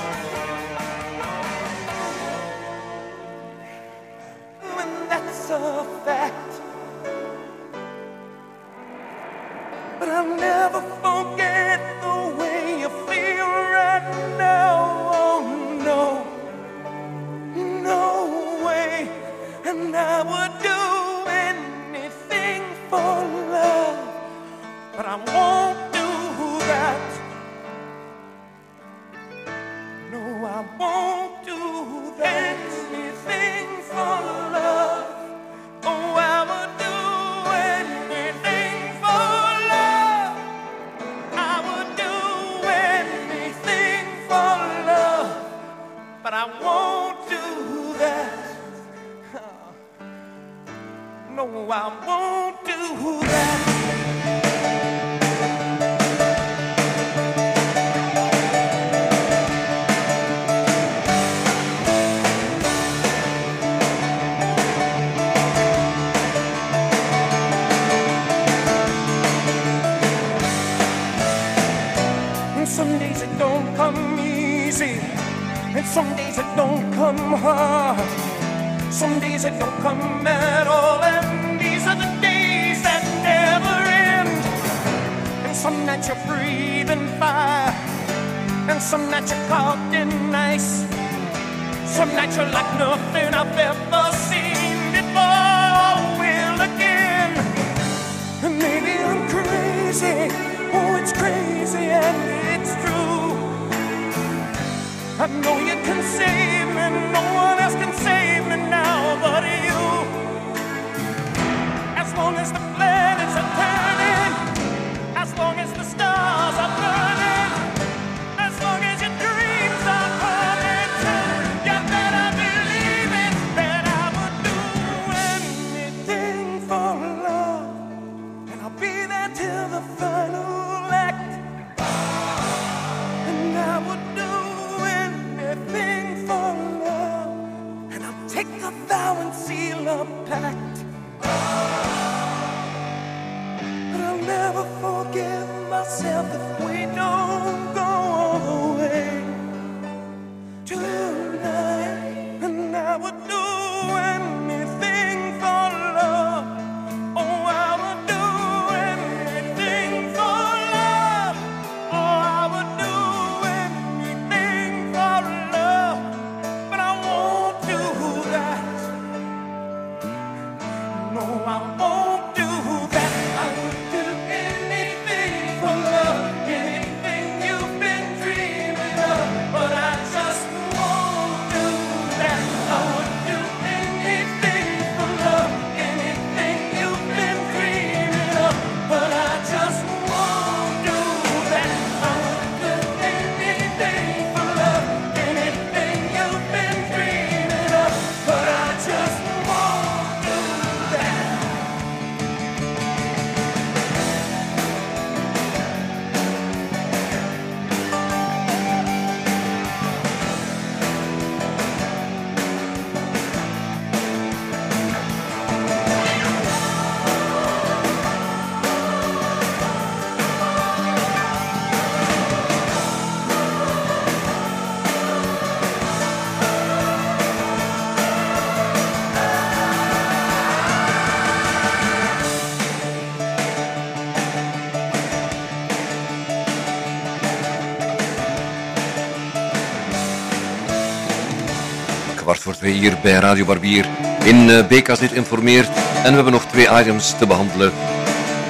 voor twee hier bij Radio Barbier in eh, BK dit informeert. En we hebben nog twee items te behandelen.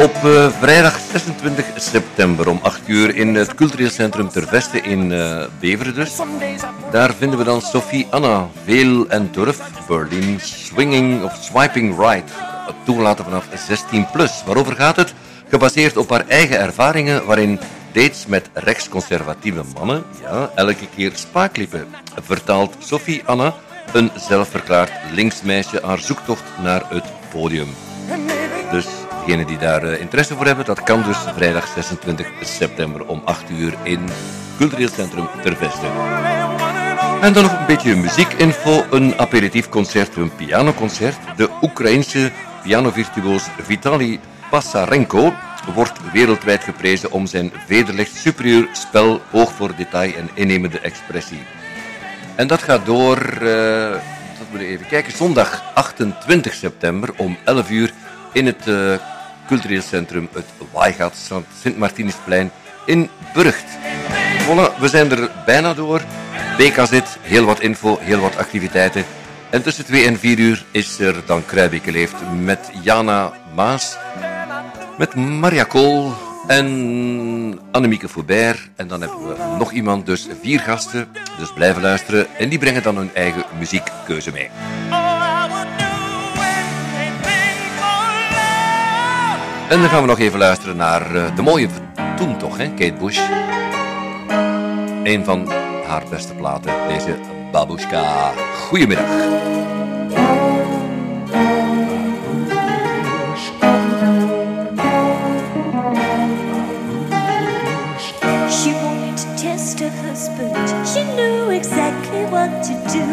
Op eh, vrijdag 26 september om 8 uur in het cultureel centrum Ter Veste in uh, Beveren. Dus. Daar vinden we dan Sophie Anna, Veel en Turf, Berlin Swinging of Swiping Right. Toegelaten vanaf 16 plus. Waarover gaat het? Gebaseerd op haar eigen ervaringen waarin dates met rechtsconservatieve mannen ja, elke keer spaakliepen. Vertaalt Sophie Anna een zelfverklaard linksmeisje, haar zoektocht naar het podium. Dus degenen die daar eh, interesse voor hebben, dat kan dus vrijdag 26 september om 8 uur in Cultureel Centrum Ter Veste. En dan nog een beetje muziekinfo, een aperitiefconcert, een pianoconcert. De Oekraïense pianovirtuoos Vitali Passarenko wordt wereldwijd geprezen om zijn vederlicht superieur spel, oog voor detail en innemende expressie. En dat gaat door, eh, dat moet ik even kijken, zondag 28 september om 11 uur in het eh, cultureel centrum, het Waaigat Sint-Martinisplein in Burgt. We zijn er bijna door. BK heel wat info, heel wat activiteiten. En tussen 2 en 4 uur is er dan leeft met Jana Maas, met Maria Kool en Annemieke Foubert. En dan hebben we nog iemand, dus vier gasten. Dus blijven luisteren. En die brengen dan hun eigen muziekkeuze mee. En dan gaan we nog even luisteren naar eh, de mooie toen toch, hè, Kate Bush. Een van haar beste platen, deze Babushka. Goedemiddag. To do.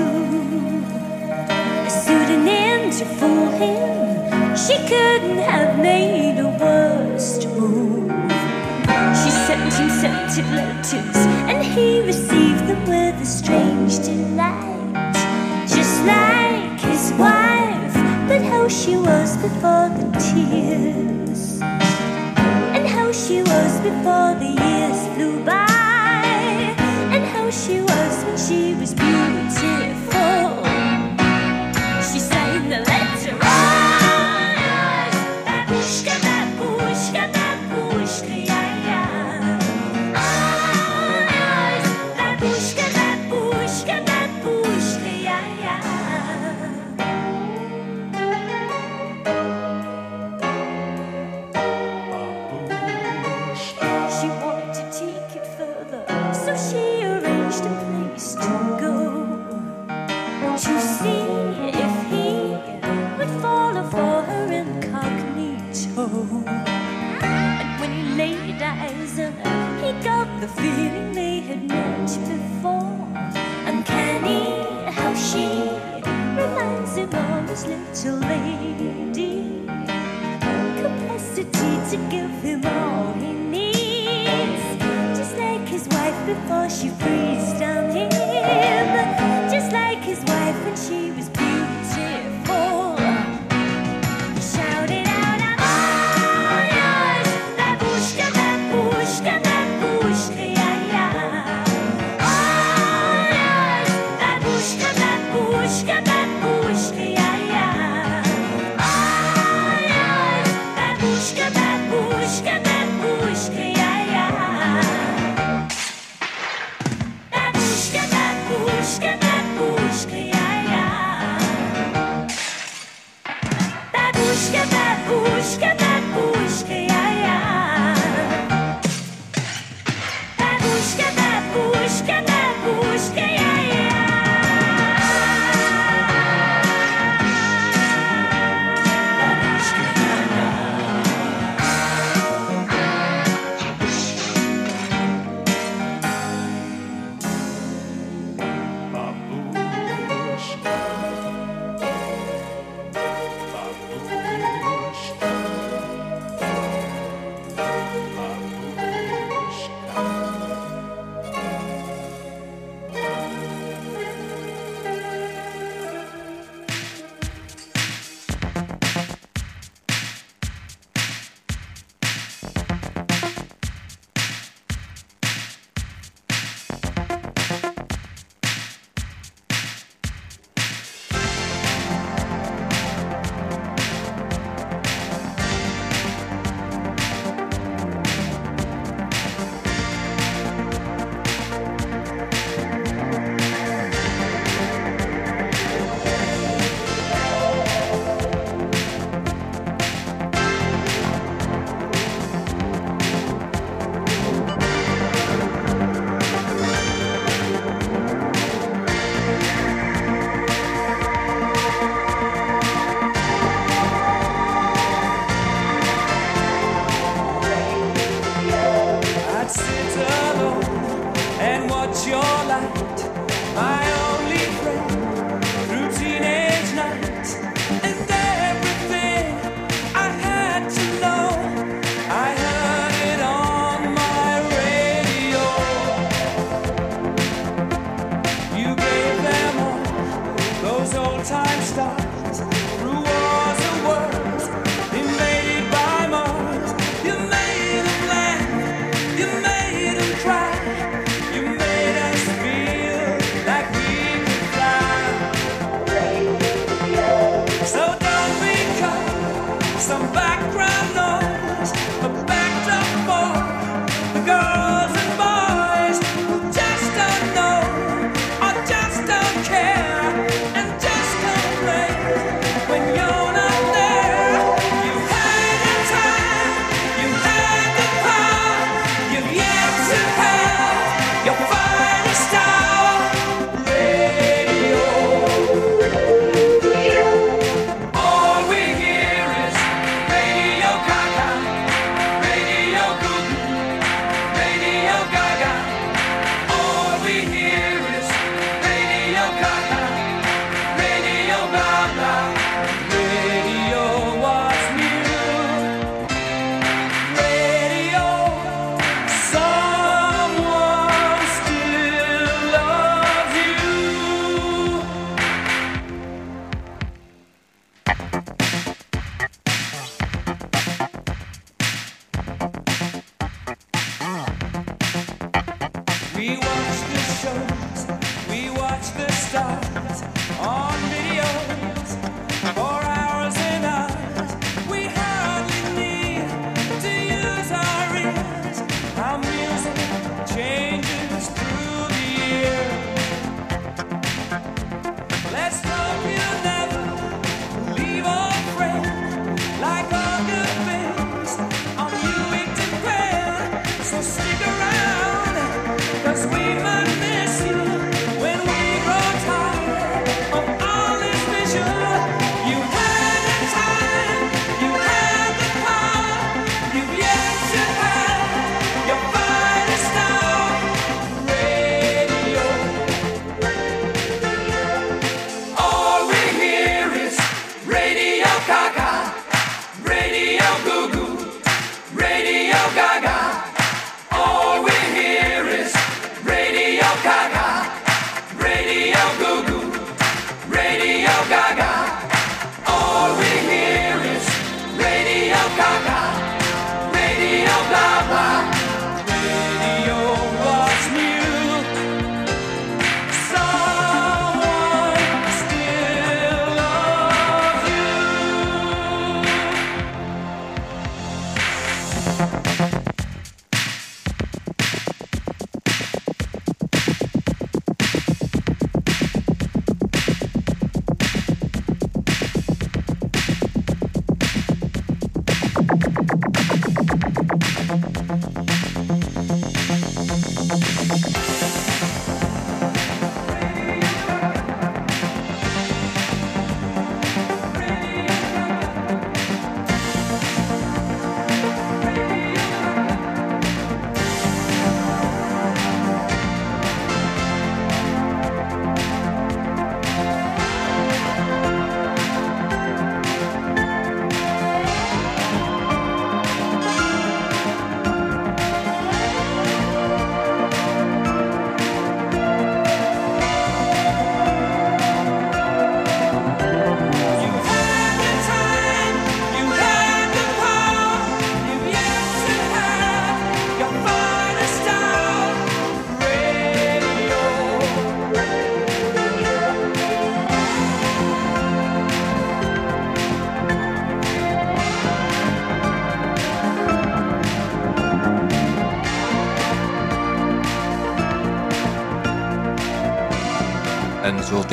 Suiting in to fool him. She couldn't have made a worse move. She sent him scented letters, and he received them with a strange delight. Just like his wife, but how she was before the tears and how she was before the years flew by, and how she was when she was beautiful. To give him all he needs. Just like his wife before she freezed down him.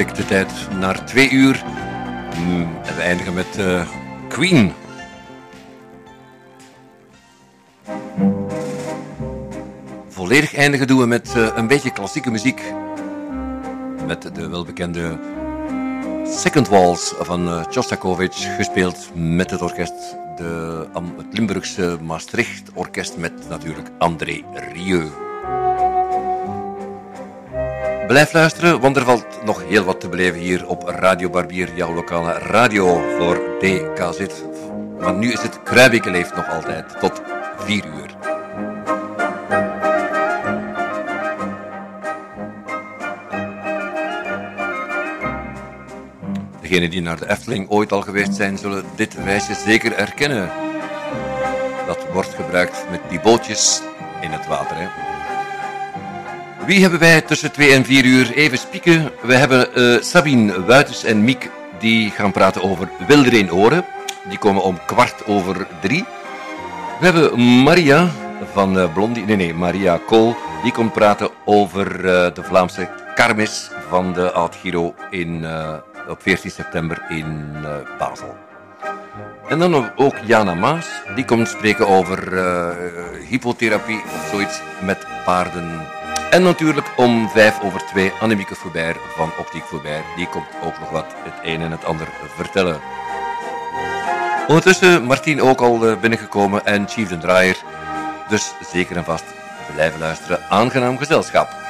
Tikt de tijd naar twee uur. Mm, en we eindigen met eh, Queen. Volledig eindigen doen we met eh, een beetje klassieke muziek. Met de welbekende Second Waltz van uh, gespeeld met het orkest, de, het Limburgse Maastricht Orkest met natuurlijk André Rieu. Blijf luisteren, want er valt nog heel wat te beleven hier op Radio Barbier, jouw lokale radio voor DKZ. Maar nu is het Kruibeke leeft nog altijd, tot 4 uur. Degenen die naar de Efteling ooit al geweest zijn, zullen dit wijsje zeker herkennen. Dat wordt gebruikt met die bootjes in het water. Hè? Wie hebben wij tussen 2 en 4 uur? Even spieken. We hebben eh, Sabine Wuitens en Miek die gaan praten over Wildereen Oren. Die komen om kwart over drie. We hebben Maria van eh, Blondie, nee nee, Maria Kool. Die komt praten over eh, de Vlaamse Kermis van de Oud Giro in, op 14 september in Basel. En dan ook Jana Maas, die komt spreken over hypotherapie of zoiets met paarden. En natuurlijk om vijf over twee Annemieke Foubert van Optiek Foubert. Die komt ook nog wat het een en het ander vertellen. Ondertussen Martien ook al eh, binnengekomen en Chief de. Dus zeker en vast blijven luisteren. Aangenaam gezelschap.